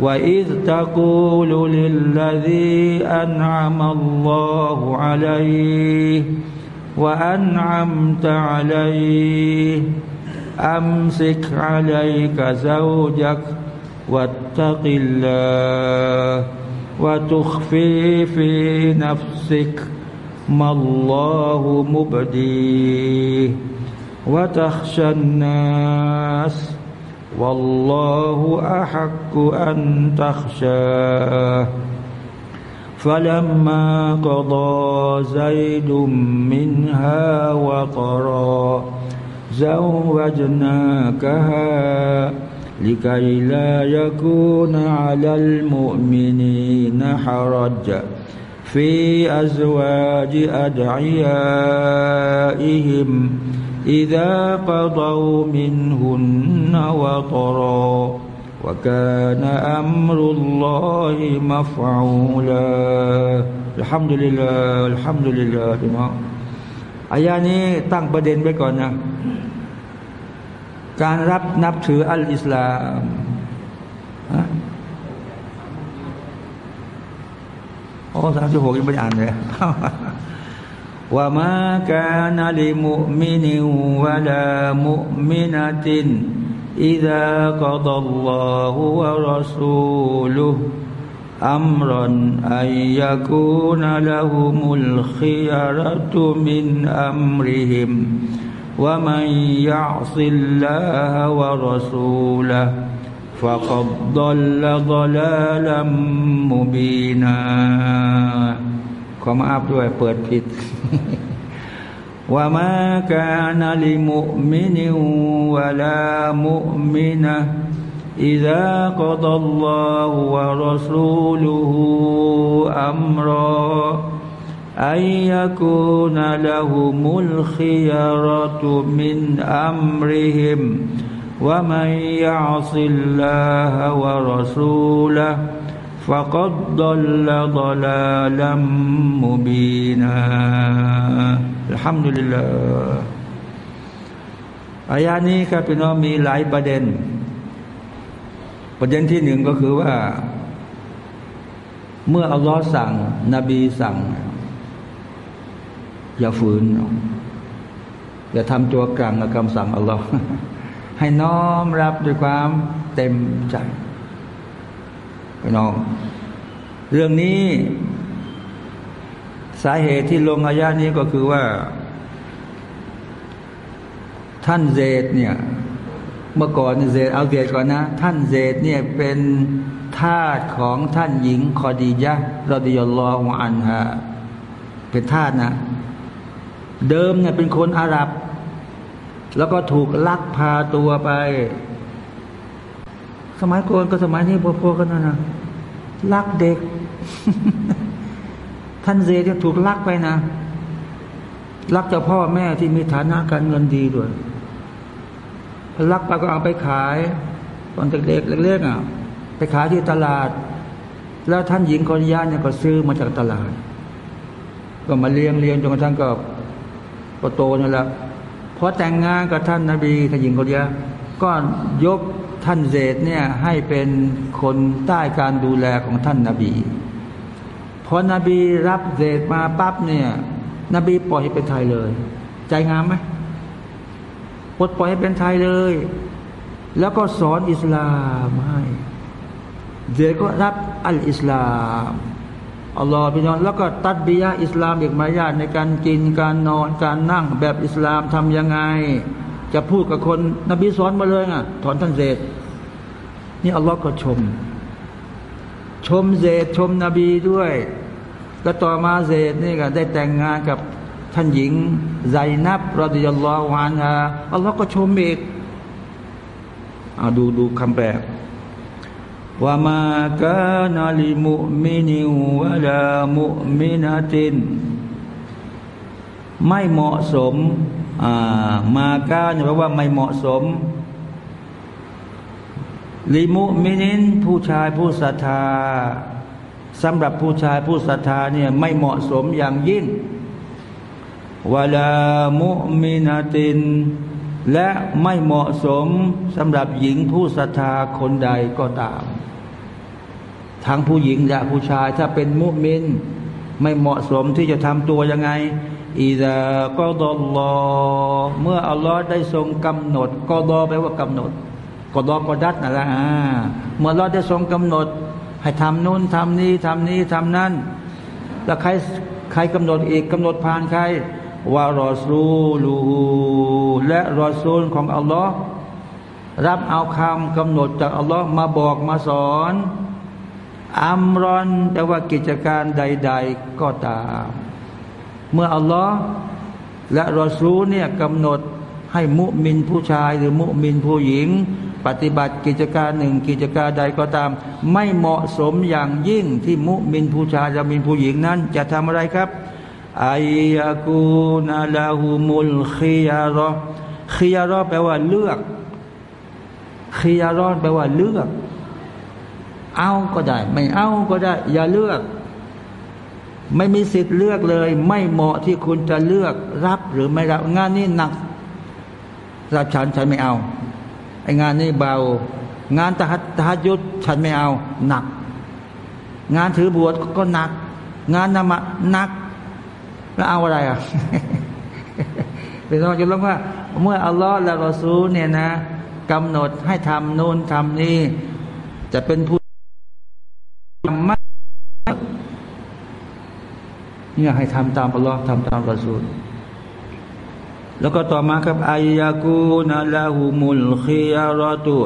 S2: وإذ تقول للذي أنعم الله عليه وأنعمت عليه أمسك عليك زوجك واتق الله وتخفي في نفسك ما الله مبديه وتخشى الناس والله أحق أن تخشاه فلما قضى زيد منها وطرا زوجناكها لكي لا يكون على المؤمنين حرج في أزواج أدعيائهم إذا قضوا منهن وطرا وكان أمر الله مفعولا الحمد لله الحمد لله พี่น้องอายานี้ตั้งประเด็นไว้ก่อนนะ การรับนับถืออัลอิสลามโอ้สามสิบหกยังไม่อ่านเลยว่ามาการลิมุมินิวะลามุมินาติน إذا قضى الله ورسوله أمرا أن يكون لهم الخيرة من أمرهم ومن يعص الله ورسوله فقد ضل ضلالا مبينا ขอมาอับด้วยเปิดผิด وما كان لمؤمن ولا مؤمنة إذا قضى الله ورسوله أمرا أن يكون لهم الخيرة من أمرهم ومن يعص الله ورسوله فقد ضل ضلالا مبينا الحمد لله อายานี้ครับพี่น้องมีหลายประเด็น ประเด็นที่หนึ่งก็คือว่า เมื่ออัลลอฮ์สั่ง นบีสั่ง อย่าฝืนอย่าทำตัวกลางกับคำสั่งอัลลอฮ์ให้น้อมรับด้วยความเต็มใจพี่น้อง เรื่องนี้ สาเหตุที่ลงอายานี้ก็คือว่า ท่านเจดเนี่ย เมื่อก่อนเจดเอาเจดก่อนนะ ท่านเจดเนี่ยเป็นทาสของท่านหญิงคอดียะรดิยลลอฮอันฮะเป็นทาสนะ เดิมเนี่ยเป็นคนอาหรับ แล้วก็ถูกลักพาตัวไป สมัยก่อนก็สมัยนี้พอๆกันนะนะลักเด็ก ท่านเจดถูกลักไปนะลักเจ้าพ่อแม่ที่มีฐานะการเงินดีด้วยลักไปก็เอาไปขาย ตอนเด็กๆเล็กๆอะ ไปขายที่ตลาด แล้วท่านหญิงคนย่านเนี่ยก็ซื้อมาจากตลาด ก็มาเลี้ยงเลี้ยงจนกระทั่งก็ ก็โตนี่แหละพอแต่งงานกับท่านนาบีท่านหญิงคนยาก็ยกท่านเจดเนี่ยให้เป็นคนใต้การดูแลของท่านนาบีพอนบีรับเจดมาปั๊บเนี่ยนบีปล่อยให้เป็นไทยเลย ใจงามไหมปลดปล่อยให้เป็นไทยเลย แล้วก็สอนอิสลามให้เจดก็รับอัลอิสลาม อัลลอฮ์พี่น้องแล้วก็ตัดบียะอิสลามอีกมารยาทในการกินการนอนการนั่งแบบอิสลามทำยังไง จะพูดกับคนนบีสอนมาเลยอะถอนท่านเซดนี่อัลลอฮ์ก็ชม ชมเซดชมนบีด้วย แล้วต่อมาเซดนี่ก็ได้แต่งงานกับท่านหญิงไซนับรดิยัลลอฮวานฮาอัลลอฮ์ก็ชมอีกเอาดูดูคำแปล ว่ามาคานาลิมุมินิวะลามุมินาติน ไม่เหมาะสมมาคาเนี่ยแปลว่าไม่เหมาะสม ลิมุมินินผู้ชายผู้ศรัทธาสำหรับผู้ชายผู้ศรัทธาเนี่ยไม่เหมาะสมอย่างยิ่งวลามุมินาติน และไม่เหมาะสมสำหรับหญิงผู้ศรัทธาคนใดก็ตาม ทั้งผู้หญิงและผู้ชายถ้าเป็นมุมินไม่เหมาะสมที่จะทำตัวยังไงอีดาก็ดอลอเมื่ออัลลอฮ์ได้ทรงกำหนดก็ดอแปลว่ากำหนดก็ดอกอดัดนั่นแหละเมื่อเราได้ทรงกำหนด ให้ทำนู่นทำนี้ทำนี้ทำนั่นแล้วใครใครกำหนดอีกกำหนดผ่านใคร วารอซูลูและรอซูลของอัลลอฮ์รับเอาคำกำหนดจากอัลลอฮ์มาบอกมาสอนอัมรอนแต่ว่ากิจการใด ๆก็ตาม เมื่ออัลลอฮ์และรอซูลเนี่ยกำหนดให้มุมินผู้ชายหรือมุมินผู้หญิง ปฏิบัติกิจการหนึ่งกิจการใดก็ตาม ไม่เหมาะสมอย่างยิ่งที่มุมินผู้ชายและมุมินผู้หญิงนั้น จะทำอะไรครับ อายากูนาลาหูมุลขียารอขียารอแปลว่าเลือกขียารอแปลว่าเลือก เอาก็ได้ ไม่เอาก็ได้ อย่าเลือก ไม่มีสิทธิ์เลือกเลย ไม่เหมาะที่คุณจะเลือกรับหรือไม่รับ งานนี้หนักรับฉันฉันไม่เอาไองานนี้เบา งานตะหัตหยุดฉันไม่เอา หนัก งานถือบวชก็หนัก งานนามะหนัก แล้วเอาอะไรอะเป็นต้นจะลงว่า เมื่ออัลลอฮ์และรอซูลเนี่ยนะกำหนดให้ทำโน่นทำนี่จะเป็นผู้ทำมากเนี่ยให้ทำตามอัลลอฮ์ทำตามรอซูลแล้วก็ต่อมาครับอายากูนาลาหูมุลคียารอตุ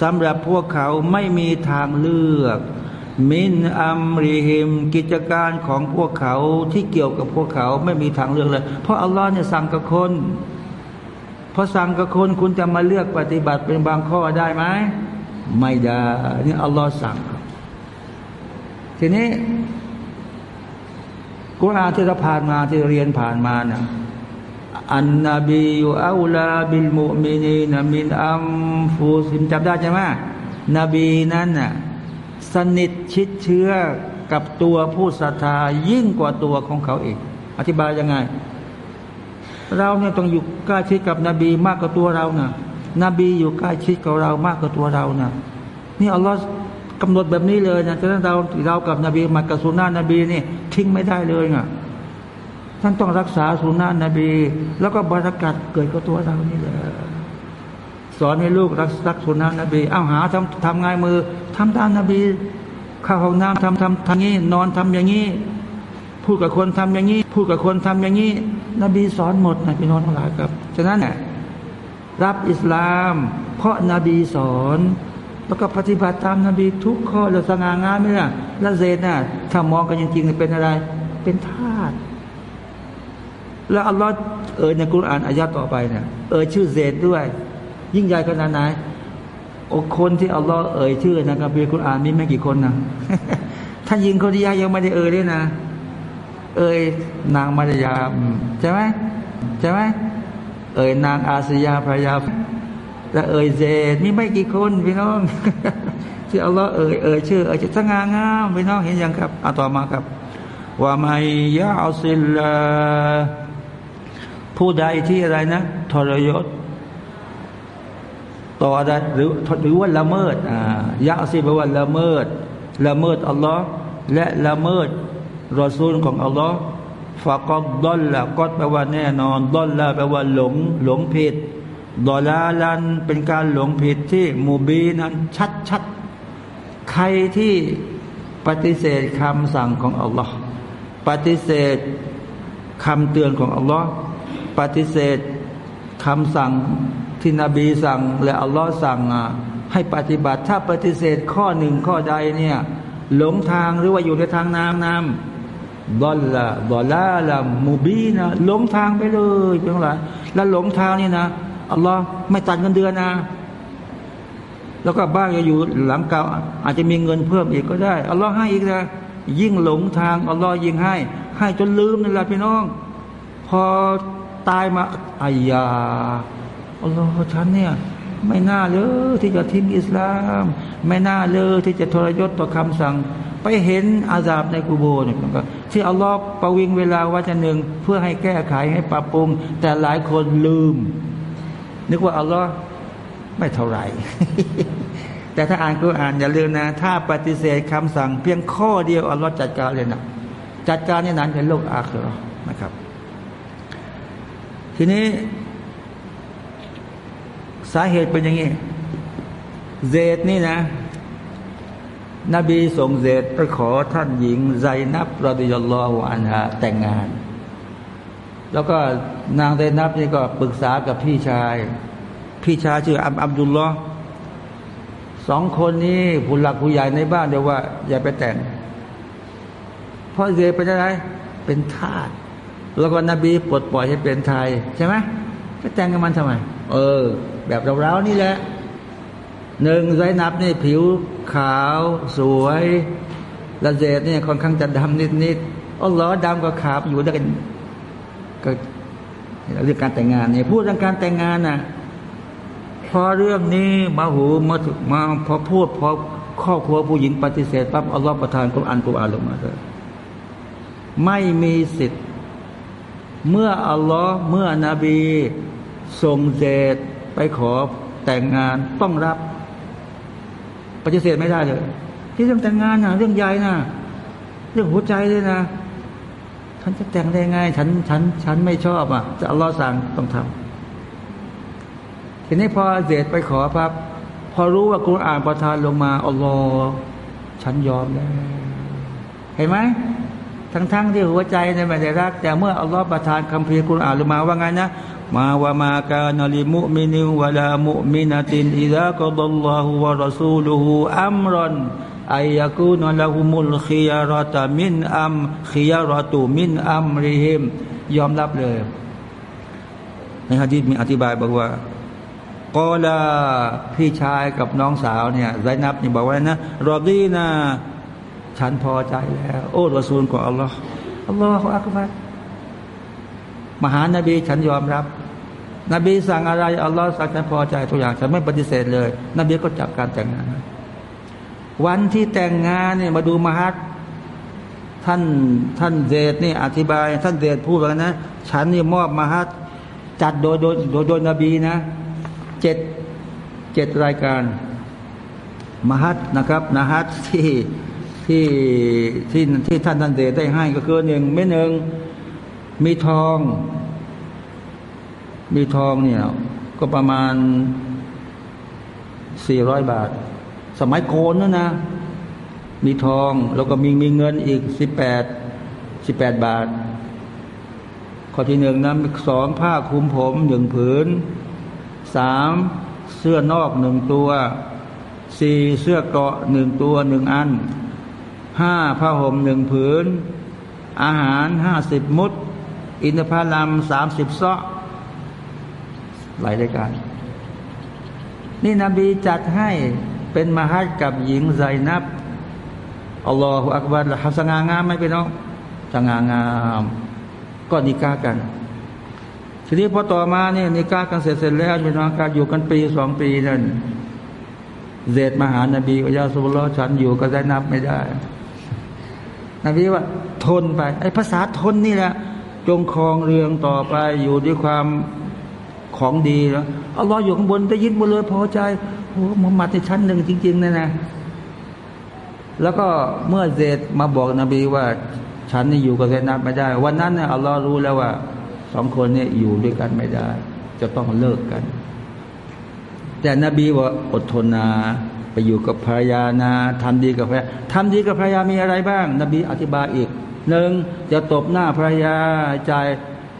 S2: สำหรับพวกเขาไม่มีทางเลือก มินอัมริฮิมกิจการของพวกเขาที่เกี่ยวกับพวกเขาไม่มีทางเลือกเลย เพราะอัลลอฮ์เนี่ยสั่งกับคนพอสั่งกับคนคุณจะมาเลือกปฏิบัติเป็นบางข้อได้ไหมไม่ได้นี่อัลลอฮ์สั่งทีนี้กุรอานที่เราผ่านมาที่เรียนผ่านมานะอันนบียูอัลลาบิลมุมินีนมินอัมฟูซิมจำได้ใช่ไหมนบีนั้นน่ะ สนิทชิดเชื้อกับตัวผู้ศรัทธายิ่งกว่าตัวของเขาเอง อธิบายยังไง เราเนี่ยต้องอยู่ใกล้ชิดกับนบีมากกว่าตัวเรานะนบีอยู่ใกล้ชิดกับเรามากกว่าตัวเรานะนี่อัลลอฮ์กำหนดแบบนี้เลยนะฉะนั้นเราเรากับนบีมากระสุนานะนบีนี่ทิ้งไม่ได้เลยนะท่านต้องรักษาสุนานะนบี แล้วก็บารักัดเกิดกับตัวเรานี่แหละสอนให้ลูกรักรักสุนัขนบีเอาหาทำทำงานมือ ทำตามนบีเข้าห้องน้ำทำทำทางนี้ นอนทำอย่างนี้ พูดกับคนทำอย่างนี้ พูดกับคนทำอย่างนี้ นบีสอนหมดนะพี่น้องทั้งหลายครับ ฉะนั้นเนี่ยรับอิสลาม เพราะนาบีสอน แล้วก็ปฏิบัติตามนาบีทุกข้อเราสง่างามไหมล่ะละเซนน่ะถ้ามองกันจริงๆเป็นอะไร เป็นทาสแล้วอัลลอฮ์เอ่ยในกุรอานอายะต่อไปเนี่ยเอ่ยชื่อเซดด้วย ยิ่งใหญ่ขนาดไหน โอ้คนที่อัลลอฮ์เอ่ยชื่อนะครับบีคุรอานมีไม่กี่คนนะท่านยิงคนที่ยายังไม่ได้เอ่ยเลยนะ เอ่ยนางมารยาใช่ไหมใช่ไหมเอ่ยนางอาสยาพระยาและเอ่ยเจดมีไม่กี่คนพี่น้องที่อัลลอฮ์เอ่ยเอ่ยชื่อเอ่ยจะสง่างามพี่น้องเห็นยังครับเอาต่อมาครับว่าไม่ยาอัสิลลผู้ใดที่อะไรนะทรยศ ต่ออะไรหรือหรือว่าละเมิดอ่ายะซีแปลว่าละเมิดละเมิดอัลลอฮ์และละเมิดรอซูลของอัลลอฮ์فقد ضل قد แปลว่าแน่นอน ضل แปลว่าหลงหลงผิดضلالاเป็นการหลงผิดที่مبيناชัดชัดใครที่ปฏิเสธคำสั่งของอัลลอฮ์ปฏิเสธคำเตือนของอัลลอฮ์ปฏิเสธคำสั่ง ที่นบีสั่งและอัลลอฮ์สั่งให้ปฏิบัติถ้าปฏิเสธข้อหนึ่งข้อใดเนี่ยหลงทางหรือว่าอยู่ในทางน้ำน้ำบอลละบอลละละมูบีนะหลงทางไปเลยเพียงไรแล้วหลงทางนี่นะอัลลอฮ์ไม่ตัดเงินเดือนนะแล้วก็บ้านจะอยู่หลังเก่าอาจจะมีเงินเพิ่มอีกก็ได้อัลลอฮ์ให้อีกนะยิ่งหลงทางอัลลอฮ์ยิ่งให้ ให้จนลืมนั่นแหละพี่น้อง พอตายมาอายา อัลลอฮ์ฉันเนี่ยไม่น่าเลยที่จะทิ้งอิสลาม ไม่น่าเลยที่จะทรยศต่อคำสั่ง ไปเห็นอาซาบในกูโบเนี่ยที่อัลลอฮ์ประวิงเวลาว่าจะหนึ่งเพื่อให้แก้ไขให้ปรับปรุง แต่หลายคนลืม นึกว่าอัลลอฮ์ไม่เท่าไหร่ แต่ถ้าอ่านก็อ่านอย่าลืมนะ ถ้าปฏิเสธคำสั่ง เพียงข้อเดียวอัลลอฮ์จัดการเลยนะจัดการในนั้นเป็นโลกอาคือนะครับ ทีนี้ สาเหตุเป็นอย่างนี้ เจดนี่นะ นบีส่งเจดไปขอท่านหญิงไซนับรดิยลลอฮอันฮะแต่งงาน แล้วก็นางไซนับนี่ก็ปรึกษากับพี่ชาย พี่ชายชื่ออับอับดุลลอสองคนนี้ผู้หลักผู้ใหญ่ในบ้านเดียวว่า อย่าไปแต่ง เพราะเยเป็นอะไรเป็นทาสแล้วก็นบีปลดปล่อยให้เป็นไทยใช่ไหมไปแต่งกับมันทำไม เออ แบบเราๆนี่แหละหนึ่งไซนับนี่ผิวขาวสวยละเจดเนี่ยค่อนข้างจะดำนิดๆอ๋อเหรอดำกับขาวอยู่ด้วยกันก็เรื่องการแต่งงานเนี่ยพูดเรื่องการแต่งงานนะพอเรื่องนี้มาหูมาถึงมาพอพูดพอครอบครัวผู้หญิงปฏิเสธปั๊บอัลลอฮฺประทานกุรอานกุรอานลงมาเลยไม่มีสิทธิ์ เมื่ออัลลอฮ์เมื่อนบีส่งเจต ไปขอแต่งงานต้องรับ ปฏิเสธไม่ได้เลยที่เรื่องแต่งงานนะเรื่องใหญ่นะเรื่องหัวใจเลยนะฉันจะแต่งได้ไงฉันฉันฉันไม่ชอบอะจะอัลลอฮ์สั่งต้องทำทีนี้พอเจดไปขอพับพอรู้ว่ากุรอ่านประทานลงมาอัลลอฮ์ฉันยอมแล้วเห็นไหมทั้งๆทที่หัวใจในไม่ได้รัก แต่เมื่ออัลลอฮ์ประทานคำเพียกุรอ่านลงมาว่าไงนะ มาวามากานลิมุมินิวะลามุมินตินอิดะกดัลลอฮุวะรอซูลุฮูอัมรอนอายะกูนละหุมุลขียารตามินอัมขียารตุมินอัมริฮิมยอมรับเลย ในฮะดีษมีอธิบายบอกว่ากอลาพี่ชายกับน้องสาวเนี่ยไซนับนี่บอกว่านะรอดีนะฉันพอใจแล้ว โอ้รอซูลของอัลลอฮ์อัลลอฮฺอักบัร มหานบีฉันยอมรับ นบีสั่งอะไรอัลลอฮ์สั่งฉันพอใจทุกอย่างฉันไม่ปฏิเสธเลย นบีก็จับการแต่งงาน วันที่แต่งงานเนี่ยมาดูมหัดท่านท่านเดชนี่อธิบาย ท่านเดชพูดว่านะ ฉันนี่มอบมหัดจัดโดยโดยโดยโดยนบีนะเจ็ดเจ็ดรายการ มหัศนะครับนะฮัตที่ที่ที่ที่ท่านทันเดได้ให้ก็คือหนึ่งไม่หนึ่ง มีทอง มีทองเนี่ย ก็ประมาณสี่ร้อยบาท สมัยโกนนะนะ มีทองแล้วก็มีมีเงินอีกสิบแปดสิบแปดบาท ข้อที่หนึ่งนะสองผ้าคลุมผมหนึ่งผืนสามเสื้อนอกหนึ่งตัวสี่เสื้อเกาะหนึ่งตัวหนึ่งอันห้าผ้าห่มหนึ่งผืน อาหารห้าสิบมุด อินทผลัมสามสิบซาะหลายรายการ นี่นบีจัดให้เป็นมหัศกับหญิงไซนับอัลลอฮฺอักบัรละสง่างามไหมพี่น้องสง่างามก็นิกากัน ทีนี้พอต่อมาเนี่ยนิกากันเสร็จเสร็จแล้วพี่น้องการอยู่กันปีสองปีนั่นเจดมหานบีอัยาสุลลอฉันอยู่ก็ได้นับไม่ได้ นบีว่า ทนไป ไอ้ภาษาทนนี่แหละ จงครองเรืองต่อไปอยู่ด้วยความของดีแล้วอัลลอฮ์อยู่ข้างบนได้ยินหมดเลยพอใจโอ้มุฮัมมัดในชั้นหนึ่งจริงๆนะนะ แล้วก็เมื่อเจดมาบอกนบีว่า ฉันนี่อยู่กับเซนับไม่ได้ วันนั้นเนี่ยอัลลอฮ์รู้แล้วว่าสองคนนี้อยู่ด้วยกันไม่ได้ จะต้องเลิกกัน แต่นบีว่าอดทนนาไปอยู่กับภรรยานาทำดีกับภรรยาทำดีกับภรรยามีอะไรบ้าง นบีอธิบายอีก หนึ่งจะตบหน้าภรรยาจ่าย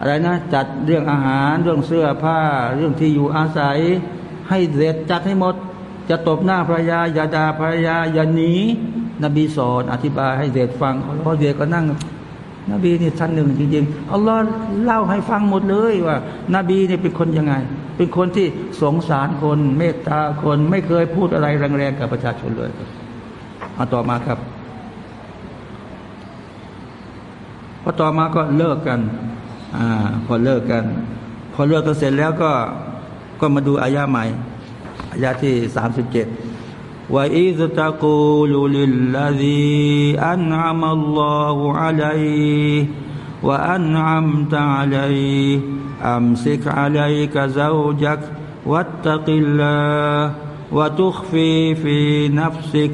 S2: อะไรนะ จัดเรื่องอาหารเรื่องเสื้อผ้า เรื่องที่อยู่อาศัย ให้เสร็จจัดให้หมด จะตบหน้าภรรยาอย่าด่าภรรยาอย่าหนีนบีสอนอธิบายให้เสร็จฟังพอเสร็จก็นั่งนบีนี่ท่านหนึ่งจริงๆอัลลอฮ์เล่าให้ฟังหมดเลยว่า นบีนี่เป็นคนยังไง เป็นคนที่สงสารคนเมตตาคนไม่เคยพูดอะไรแรงๆกับประชาชนเลยเอาต่อมาครับพ พอต่อมาก็เลิกกันอ่าพอเลิกกัน พอเลิกกันเสร็จแล้วก็ก็มาดูอายาใหม่อายาที่สามสิบเจ็ดว่าอิสตะกูลุลิลลาดีอันอามัลลอฮุอะลัยว่าอันอัมตะอะลัยอัมซิกอะลัยกะซาวจักวัตตะกิลลาวะตุขฟีฟีนัฟซิก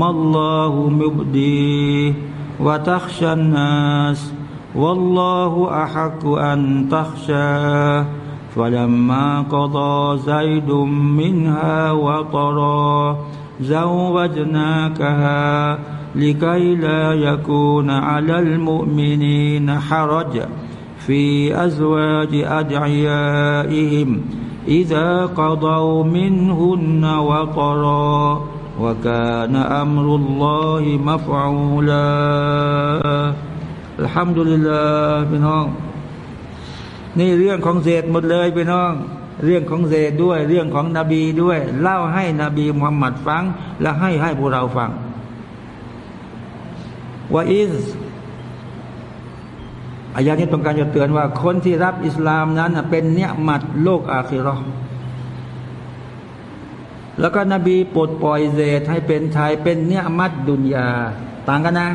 S2: มัลลอฮุมุบดี وتخشى الناس والله أحق أن تخشاه فلما قضى زيد منها وطرا زوجناكها لكي لا يكون على المؤمنين حرج في أزواج أدعيائهم إذا قضوا منهن وطرا. وكان أمر الله مفعولا الحمد لله พี่น้องนี่เรื่องของเศษหมดเลยพี่น้อง เรื่องของเศษด้วย เรื่องของนบีด้วย เล่าให้นบีมุฮัมมัดฟัง และให้ให้พวกเราฟังว่าอิสอายานี้ต้องการจะเตือนว่า คนที่รับอิสลามนั้นเป็นเนื้อมัดโลกอาคิรอ แล้วก็นบีปลดปล่อยเศษให้เป็นชายเป็นเนื้อมัดดุนยา ต่างกันนะ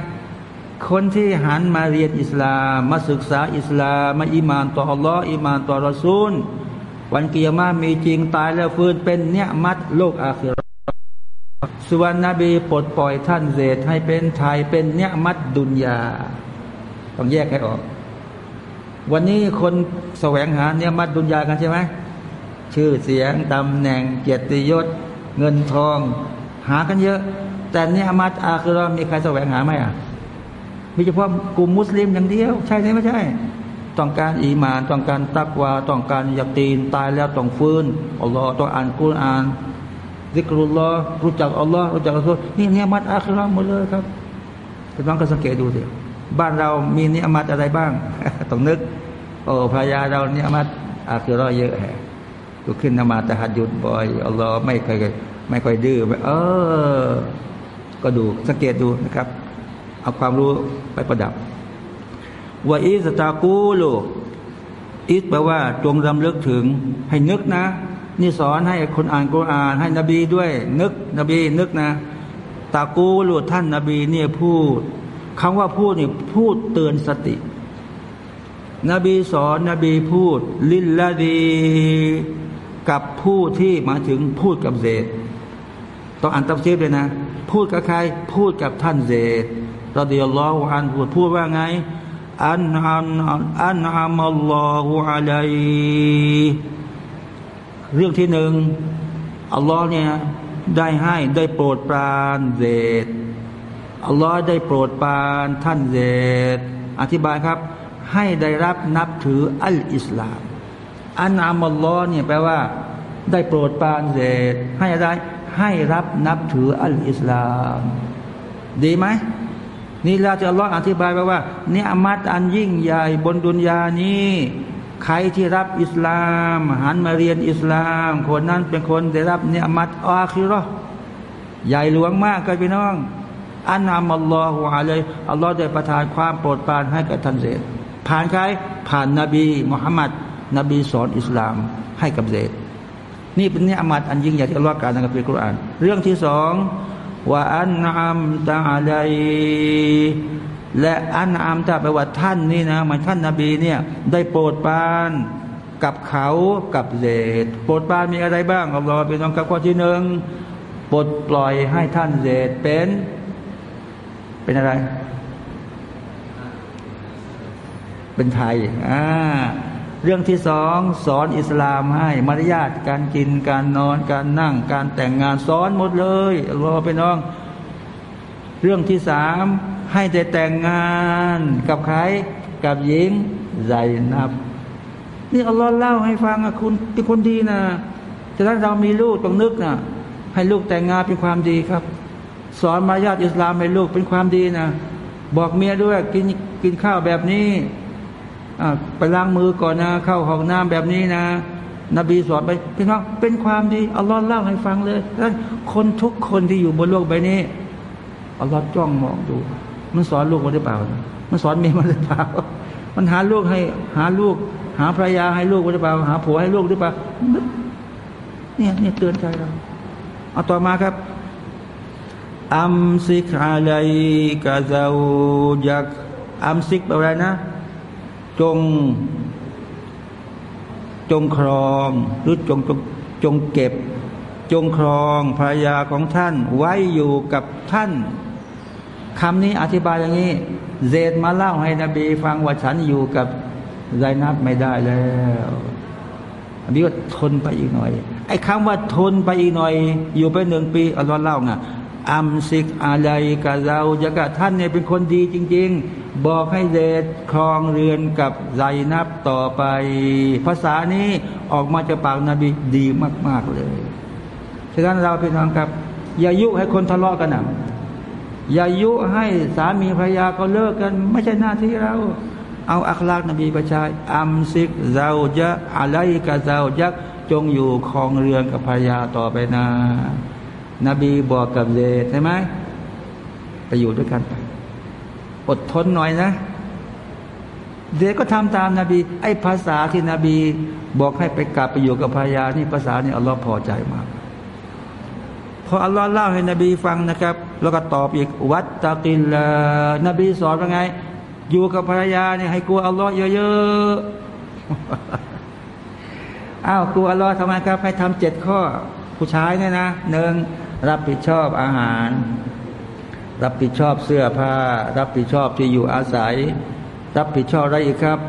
S2: คนที่หันมาเรียนอิสลาม มาศึกษาอิสลามมาอิมานต่ออัลลอฮ์อิมานต่อรอซูล วันกิยามามีจริงตายแล้วฟื้นเป็นเนี่ยมัดโลกอาคิรส่วนนบีปลดปล่อยท่านเศษให้เป็นไทยเป็นเนี่ยมัดดุนยา ต้องแยกให้ออก วันนี้คนแสวงหาเนี่ยมัดดุนยากันใช่ไหมชื่อเสียงตำแหน่งเกียรติยศ เงินทอง หากันเยอะ แต่เนี่ยมัดอาคิรมีใครแสวงหาไหมอะมีเฉพาะกลุ่มมุสลิมอย่างเดียว ใช่ไหมไม่ใช่ ต้องการอีมาน ต้องการตักวา ต้องการยักตีนตายแล้วต้องฟื้นอัลลอฮ์ต้องอ่านกุรอานซิกรุลลอฮ์รู้จักอัลลอฮ์รู้จักอัลลอฮ์นี่เนี่ยมัดอาคิรอหมดเลยครับพี่น้องก็สังเกตดูสิบ้านเรามีเนี่ยมัดอะไรบ้าง ต้องนึก โอ้ภรรยาเราเนี่ยมัดอาคิรอเยอะแฮะ ก็ขึ้นนมาตะหัดยุดบ่อยอัลลอฮ์ไม่เคยไม่ค่อยดื้อเออ ก็ดูสังเกตดูนะครับ เอาความรู้ไปประดับว่าอิสตากูลูอิสแปลว่าจงรำลึกถึงให้นึกนะ นี่สอนให้คนอ่านกุรอาน ให้นบีด้วย นึก นบีนึกนะ ตากูลูท่านนบีเนี่ยพูดคำว่าพูดนี่พูดเตือนสติ นบีสอนนบีพูด ลิลลาดี กับผู้ที่มาถึงพูดกับเซดต้องอ่านตับซีบเลยนะ พูดกับใคร พูดกับท่านเซดเราเดิยัลลออันพูดพูดว่าไงอันอันอันอามัลลอฮุอะลัยเรื่องที่หนึ่งอัลลอฮ์เนี่ยได้ให้ได้โปรดปรานเจดอัลลอฮ์ได้โปรดปรานท่านเจดอธิบายครับ ให้ได้รับนับถืออัลอิสลาม อันอามัลลอฮ์เนี่ยแปลว่า ได้โปรดปรานเจดให้อะไรให้รับนับถืออัลอิสลาม ดีไหมนี่เราจะลออธิบายไปว่าเนี่ยมัดอันยิ่งใหญ่บนดุนยานี้ใครที่รับอิสลาม หันมาเรียนอิสลาม คนนั้นเป็นคนได้รับเนี่ยมัดอาคิรอใหญ่หลวงมากกันพี่น้องอันนามัลลอฮฺอะลัยอัลลอฮ์ได้ประทานความโปรดปรานให้กับท่านเซดผ่านใครผ่านนบีมุฮัมมัด นบีสอนอิสลามให้กับเซดนี่เป็นเนี่ยอมัดอันยิ่งใหญ่ที่อัลลอฮ์กล่าวในคัมภีร์กุรอานเรื่องที่สองว่าอันอัมตาอะไรและอันอัมตาแปลว่าท่านนี่นะมันท่านนาบีเนี่ยได้โปรดปานกับเขากับเศษโปรดปานมีอะไรบ้างอัลลอฮ์เป็นองค์กับข้อที่หนึ่งปลดปล่อยให้ท่านเศษเป็น เป็นอะไร เป็นไทยอ่า เรื่องที่สองสอนอิสลามให้มารยาทการกินการนอนการนั่ง การแต่งงานสอนหมดเลยรอไปน้อง เรื่องที่สามให้ได้แต่งงานกับใครกับหญิงใจนับ นี่อัลลอฮ์เล่าให้ฟังอะคุณเป็นคนดีนะฉะนั้นเรามีลูกต้องนึกนะให้ลูกแต่งงานเป็นความดีครับ สอนมารยาทอิสลามให้ลูกเป็นความดีนะบอกเมียด้วยกินกินข้าวแบบนี้ ไปล้างมือก่อนนะ เข้าห้องน้ำแบบนี้นะ นบีสอนไปพี่น้องเป็นความดีอัลลอฮ์เล่าให้ฟังเลยนั้นคนทุกคนที่อยู่บนโลกใบนี้อัลลอฮ์จ้องมองดู มันสอนลูกมันหรือเปล่า มันสอนเมียมันหรือเปล่า มันหาลูกให้หาลูก หาภรรยาให้ลูกหรือเปล่า หาผัวให้ลูกหรือเปล่าเนี่ยเนี่ยเตือนใจเราเอาต่อมาครับอัมซิกอะไรกะซาจักอัมซิกแปลว่านะ จง จงครองหรือจงจงจงเก็บ จงครองภรรยาของท่าน ไว้อยู่กับท่านคำนี้อธิบายอย่างนี้เซดมาเล่าให้นบีฟังว่าฉันอยู่กับไซนับไม่ได้แล้วอันบีว่าทนไปอีกหน่อย ไอ้คำว่าทนไปอีกหน่อย อยู่ไปหนึ่งปีอัลลอฮ์เล่าไง อัมซิกอะไรกับเราจะกับท่านเนี่ยเป็นคนดีจริง ๆ บอกให้เดชครองเรือนกับไซนับต่อไป ภาษานี้ออกมาจากปากนาบีดีมาก ๆ เลยฉะนั้นเราเป็นน้องครับ อย่ายุให้คนทะเลาะกันนะอย่ายุให้สามีภรรยาก็เลิกกัน ไม่ใช่หน้าที่เรา เอาอัคลากนบีประชายอัมซิกเจ้าจะอะไรกับเจ้าจักจงอยู่ครองเรือนกับภรรยาต่อไปนะ นบีบอกกับเดใช่ไหมไปอยู่ด้วยกันอดทนหน่อยนะเดก็ทำตามนาบี ไอ้ภาษาที่นบีบอกให้ไปกลับไปอยู่กับภรรยานี่ภาษานี่อัลลอฮ์พอใจมากพออัลลอฮ์เล่าให้นบีฟังนะครับ แล้วก็ตอบอีกวัดตะกินละนบีสอนว่าไง อยู่กับภรรยาเนี่ยให้กลัวอัลลอฮ์เยอะๆอ้าวกลัวอัลลอฮ์ทำไมครับให้ทำเจ็ดข้อ ผู้ชายเนี่ยนะหนึ่ง รับผิดชอบอาหาร รับผิดชอบเสื้อผ้า รับผิดชอบที่อยู่อาศัย รับผิดชอบอะไรอีกครับ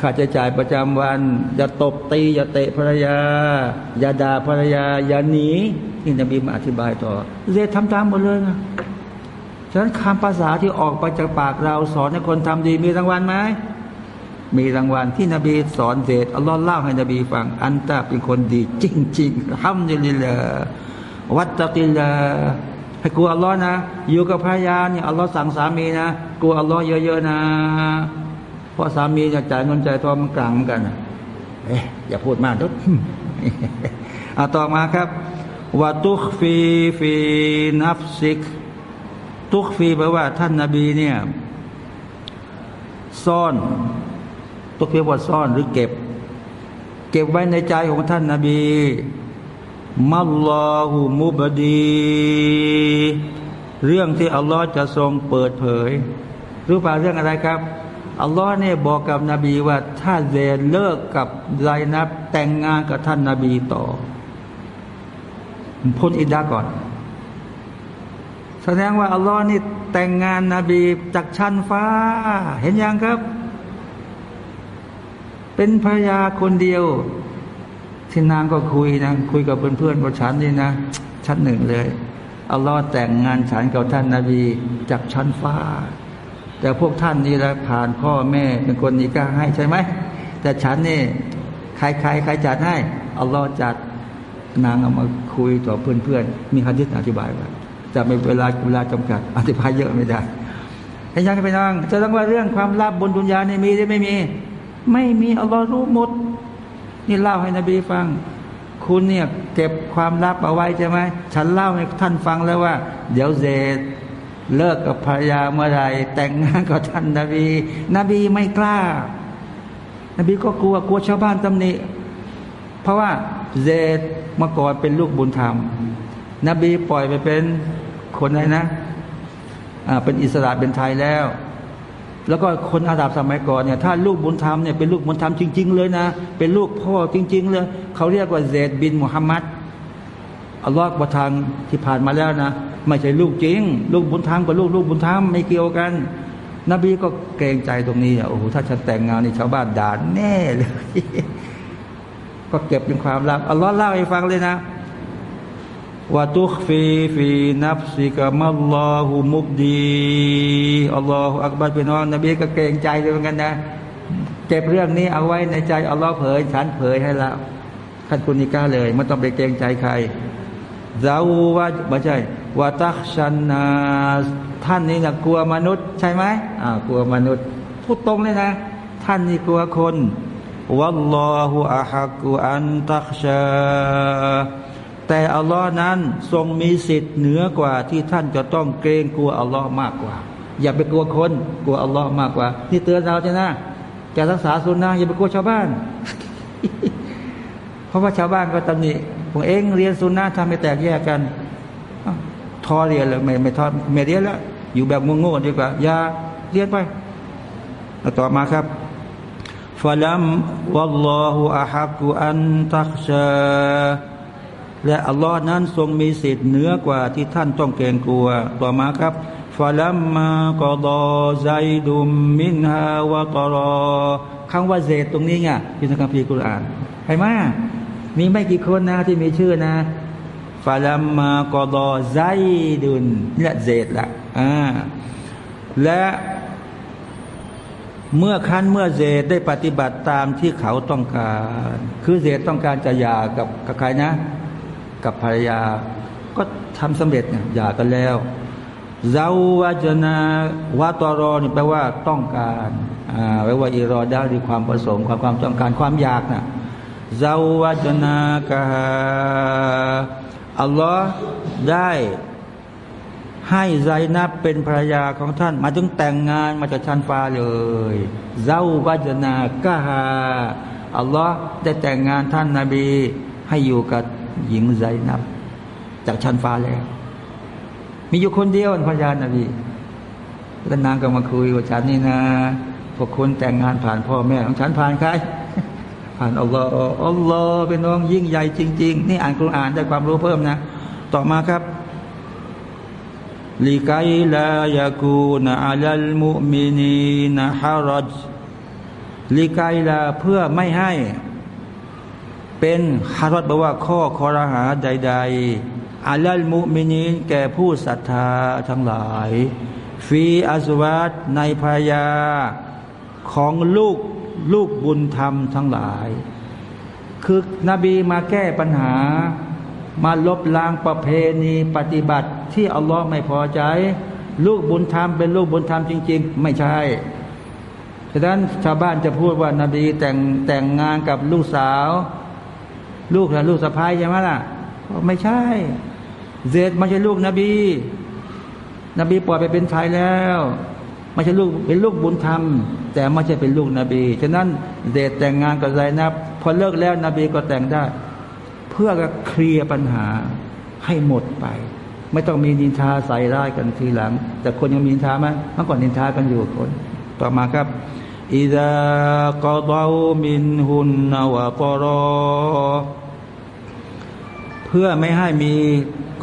S2: ค่าใช้จ่ายประจำวัน อย่าตบตี อย่าเตะภรรยา อย่าด่าภรรยา อย่าหนีนี่นบีมาอธิบายต่อเรทำตามหมดเลยนะฉะนั้นคำภาษาที่ออกไปจากปากเราสอนให้คนทำดีมีรางวัลไหมมีรางวัลที่นบีสอนเดชอัลลอฮ์เล่าให้นบีฟัง อันตาเป็นคนดี จริงๆทำดีเลย วัตตะกิลาให้กลัวอัลลอฮ์นะอยู่กับภรรยาเนี่ยอัลลอฮ์สั่งสามีนะกลัวอัลลอฮ์เยอะๆนะเพราะสามีจะจ่ายเงินจ่ายทองมันกลางกันเอ๊ะอย่าพูดมากทุกเอาต่อมาครับว่าตุกฟีฟีนับซิก ตุกฟีแปลว่าท่านนาบีเนี่ยซ่อน ตุกฟีว่าซ่อนหรือเก็บ เก็บไว้ในใจของท่านนาบี มัลลอฮูมุบดี เรื่องที่อัลลอฮ์จะทรงเปิดเผย รู้ป่าเรื่องอะไรครับ อัลลอฮ์เนี่ยบอกกับนบีว่า ถ้าเซนเลิกกับไซนับแต่งงานกับท่านนาบีต่อ พ้นอิดาก่อน แสดงว่าอัลลอฮ์นี่แต่งงานนาบีจากชั้นฟ้า เห็นยังครับ เป็นภรรยาคนเดียว ที่นางก็คุยนะคุยกับเพื่อนๆกับฉันนี่นะชั้นหนึ่งเลยอัลลอฮ์แต่งงานฉันกับท่านนาบีจากชั้นฟ้า แต่พวกท่านนี่ละผ่านพ่อแม่เป็นคนนี้ก็ให้ใช่ไหมแต่ฉันนี่ใครใครใครจัดให้อัลลอฮ์จัดนางเอามาคุยต่อเพื่อนๆมีฮะดิษอธิบายว่าจะไม่เวลาเวลาจำกัด อธิบายเยอะไม่ได้เห็นยังไปน้องจะต้องว่าเรื่องความลับบนดุนยานี่มีหรือไม่มี ไม่มีอัลลอฮ์รู้หมด นี่เล่าให้นบีฟัง คุณเนี่ยเก็บความลับเอาไว้ใช่ไหมฉันเล่าให้ท่านฟังแล้วว่า เดี๋ยวเซดเลิกกับภรรยาเมื่อไรแต่งงานกับท่านนบี นบีไม่กล้า นบีก็กลัวกลัวชาวบ้านตำหนิเพราะว่าเซดเมื่อก่อนเป็นลูกบุญธรรม นบีปล่อยไปเป็นคนอะไรนะอ่าเป็นอิสระเป็นไทยแล้ว แล้วก็คนอาดับสมัยก่อนเนี่ยถ้าลูกบุญธรรมเนี่ยเป็นลูกบุญธรรมจริง ๆ เลยนะ เป็นลูกพ่อจริง ๆ เลยเขาเรียกว่าเซดบินมุฮัมมัดอัลลอฮ์ประทานที่ผ่านมาแล้วนะไม่ใช่ลูกจริง ลูกบุญธรรมกับลูกลูกบุญธรรมไม่เกี่ยวกัน นบีก็เกรงใจตรงนี้โอ้โหถ้าฉันแต่งงานนี่ชาวบ้านด่าแน่เลย ก็เก็บเป็นความลับอัลลอฮ์เล่าให้ฟังเลยนะ ว่าตุกฟีฟีนับสิกามัลลอฮุมุบดีอัลลอฮฺอักบัรพี่น้องนบีก็เกรงใจเหมือนกันนะ เก็บเรื่องนี้เอาไว้ในใจอัลลอฮ์เผย ฉันเผยให้แล้วขันคุณนิก้าเลยไม่ต้องไปเกรงใจใครเจ้าว่าไม่ใช่ว่าตักชันนาท่านนี่นะกลัวมนุษย์ใช่ไหมอ่ากลัวมนุษย์ พูดตรงเลยนะ ท่านนี่กลัวคนวัลลอฮุอะฮักุอันตักชา แต่อัลลอฮ์นั้นทรงมีสิทธิ์เหนือกว่าที่ท่านจะต้องเกรงกลัวอัลลอฮ์มากกว่า อย่าไปกลัวคนกลัวอัลลอฮ์มากกว่านี่เตือนเราใช่ไหมจะรักษาสุนนะอย่าไปกลัวชาวบ้าน เพราะว่าชาวบ้านก็ตำหนิพวกเองเรียนสุนนะทำให้แตกแยกกันทอเรียนเลยไม่ไม่ทอไม่เรียนแล้วอยู่แบบงงๆดีกว่าอย่าเรียนไปต่อมาครับฟะลัมวัลลอฮุอะฮักุอันตักชา และอัลลอฮ์นั้นทรงมีสิทธิ์เหนือกว่าที่ท่านต้องเกรงกลัว ต่อมาครับฟาลัมมากอดอไซดุมมินฮาวะตรอคำว่าเซตตรงนี้ไงอยู่ในคัมภีร์กุรอานเห็นไหมมีไม่กี่คนนะที่มีชื่อนะฟาลัมมากอดอไซดุนนี่แหละเซตละอ่าและเมื่อคั้นเมื่อเจดได้ปฏิบัติตามที่เขาต้องการ คือเจดต้องการจะหย่ากับกับใครนะ กับภรรยา ก็ทำสำเร็จเนี่ยหย่ากันแล้วเจ้าวาจนาวาตรอนี่แปลว่าต้องการอ่าแปลว่าอิรอดาหรือความประสงค์ความความต้องการความอยากนะเจ้าวาจนากะอัลลอฮ์ได้ให้ไซนับเป็นภรรยาของท่าน มาถึงแต่งงานมาจากชั้นฟ้าเลยเจ้าวาจนากะฮาอัลลอฮ์ได้แต่งงานท่านนาบี ให้อยู่กับ หญิงไซนับ จากชั้นฟ้าแล้ว มีอยู่คนเดียวพญานาบีแล้วนางก็มาคุยว่าฉันนี่นะพวกคนแต่งงานผ่านพ่อแม่ของฉันผ่านใครผ่านอัลลอฮ์อัลลอฮ์เป็นน้องยิ่งใหญ่จริง ๆ นี่อ่านคุรานได้ความรู้เพิ่มนะ ต่อมาครับลิกัยลายากูนอัลลมุมินีนฮารัจลิกัยลาเพื่อไม่ให้ เป็นฮารอดแปลว่าข้อคอรหาใด ๆอัลลมุมินีนแก่ผู้ศรัทธาทั้งหลาย ฟีอาสวัตในภรยาของลูกลูกบุญธรรมทั้งหลาย คือนบีมาแก้ปัญหา มาลบล้างประเพณีปฏิบัติที่อัลลอฮ์ไม่พอใจ ลูกบุญธรรมเป็นลูกบุญธรรมจริง ๆ ไม่ใช่ฉะนั้นชาวบ้านจะพูดว่านาบีแต่งแต่งงานกับลูกสาว ลูกนะลูกสะพ้ายใช่ไหมล่ะไม่ใช่เจดไม่ใช่ลูกนบี นบีปล่อยไปเป็นชายแล้วไม่ใช่ลูกเป็นลูกบุญธรรม แต่ไม่ใช่เป็นลูกนบีฉะนั้นเดดแต่งงานกับไซนับพอเลิกแล้วนบีก็แต่งได้ เพื่อเคลียร์ปัญหาให้หมดไป ไม่ต้องมีนินทาใส่ร้ายกันทีหลัง แต่คนยังมีนินทาไหมเมื่อก่อนนินทากันอยู่คน ต่อมาครับอิดากอดามินหุนนาวะปรอ พื่อไม่ให้มี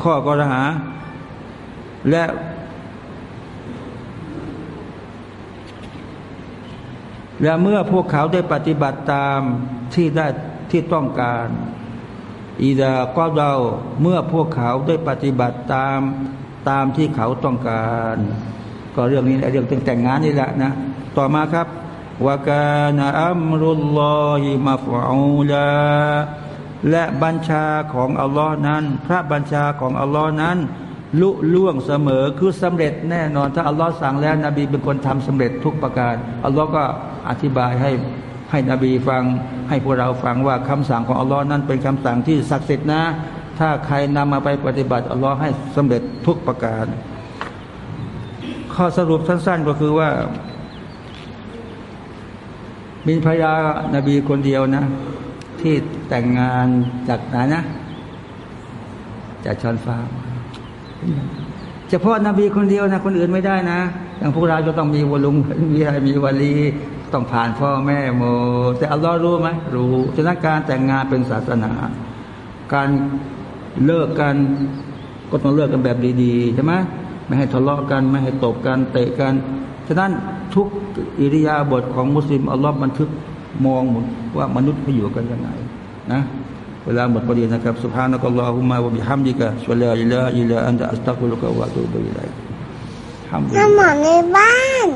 S2: ข้อกรหา และและเมื่อพวกเขาได้ปฏิบัติตามที่ได้ที่ต้องการอีดาก็เดาเมื่อพวกเขาได้ปฏิบัติตามตามที่เขาต้องการ ก็เรื่องนี้เรื่องแต่งงานนี่แหละนะ ต่อมาครับวกาณอัมรุลลอฮิมาฟูลา และบัญชาของอัลลอฮ์นั้น พระบัญชาของอัลลอฮ์นั้น ลุล่วงเสมอคือสำเร็จแน่นอน ถ้าอัลลอฮ์สั่งแล้ว นบีเป็นคนทำสำเร็จทุกประการอัลลอฮ์ก็อธิบายให้ให้นบีฟัง ให้พวกเราฟังว่าคำสั่งของอัลลอฮ์นั้นเป็นคำสั่งที่ศักดิ์สิทธิ์นะ ถ้าใครนำมาไปปฏิบัติอัลลอฮ์ให้สำเร็จทุกประการ ข้อสรุปสั้น ๆก็คือว่ามีภรรยานาบีคนเดียวนะ ที่แต่งงานจากไหนนะ จากชอนฟ้า เฉพาะนบีคนเดียวนะ คนอื่นไม่ได้นะอย่างพวกเราจะต้องมีวลุงมีอะไรมีวลีต้องผ่านพ่อแม่โมแต่อัลลอฮ์รู้ไหมรู้ฉะนั้นการแต่งงานเป็นศาสนา การเลิกกันก็ต้องเลิกกันแบบดีๆใช่ไหมไม่ให้ทะเลาะกันไม่ให้ตบกันเตะกันฉะนั้นทุกอิริยาบถของมุสลิมอัลลอฮ์บันทึก มองหมดว่ามนุษย์เขาอยู่กันยังไงนะเวลาหมดพอดีนะครับ سبحانك اللهم وبحمدك ชัวลาอิลาอิลาอันตะอัสตักฟุรุกะวะอะตูบิอิลัยฮัมดุลิล
S3: น้ำห
S2: ลา
S3: มอในบ้าน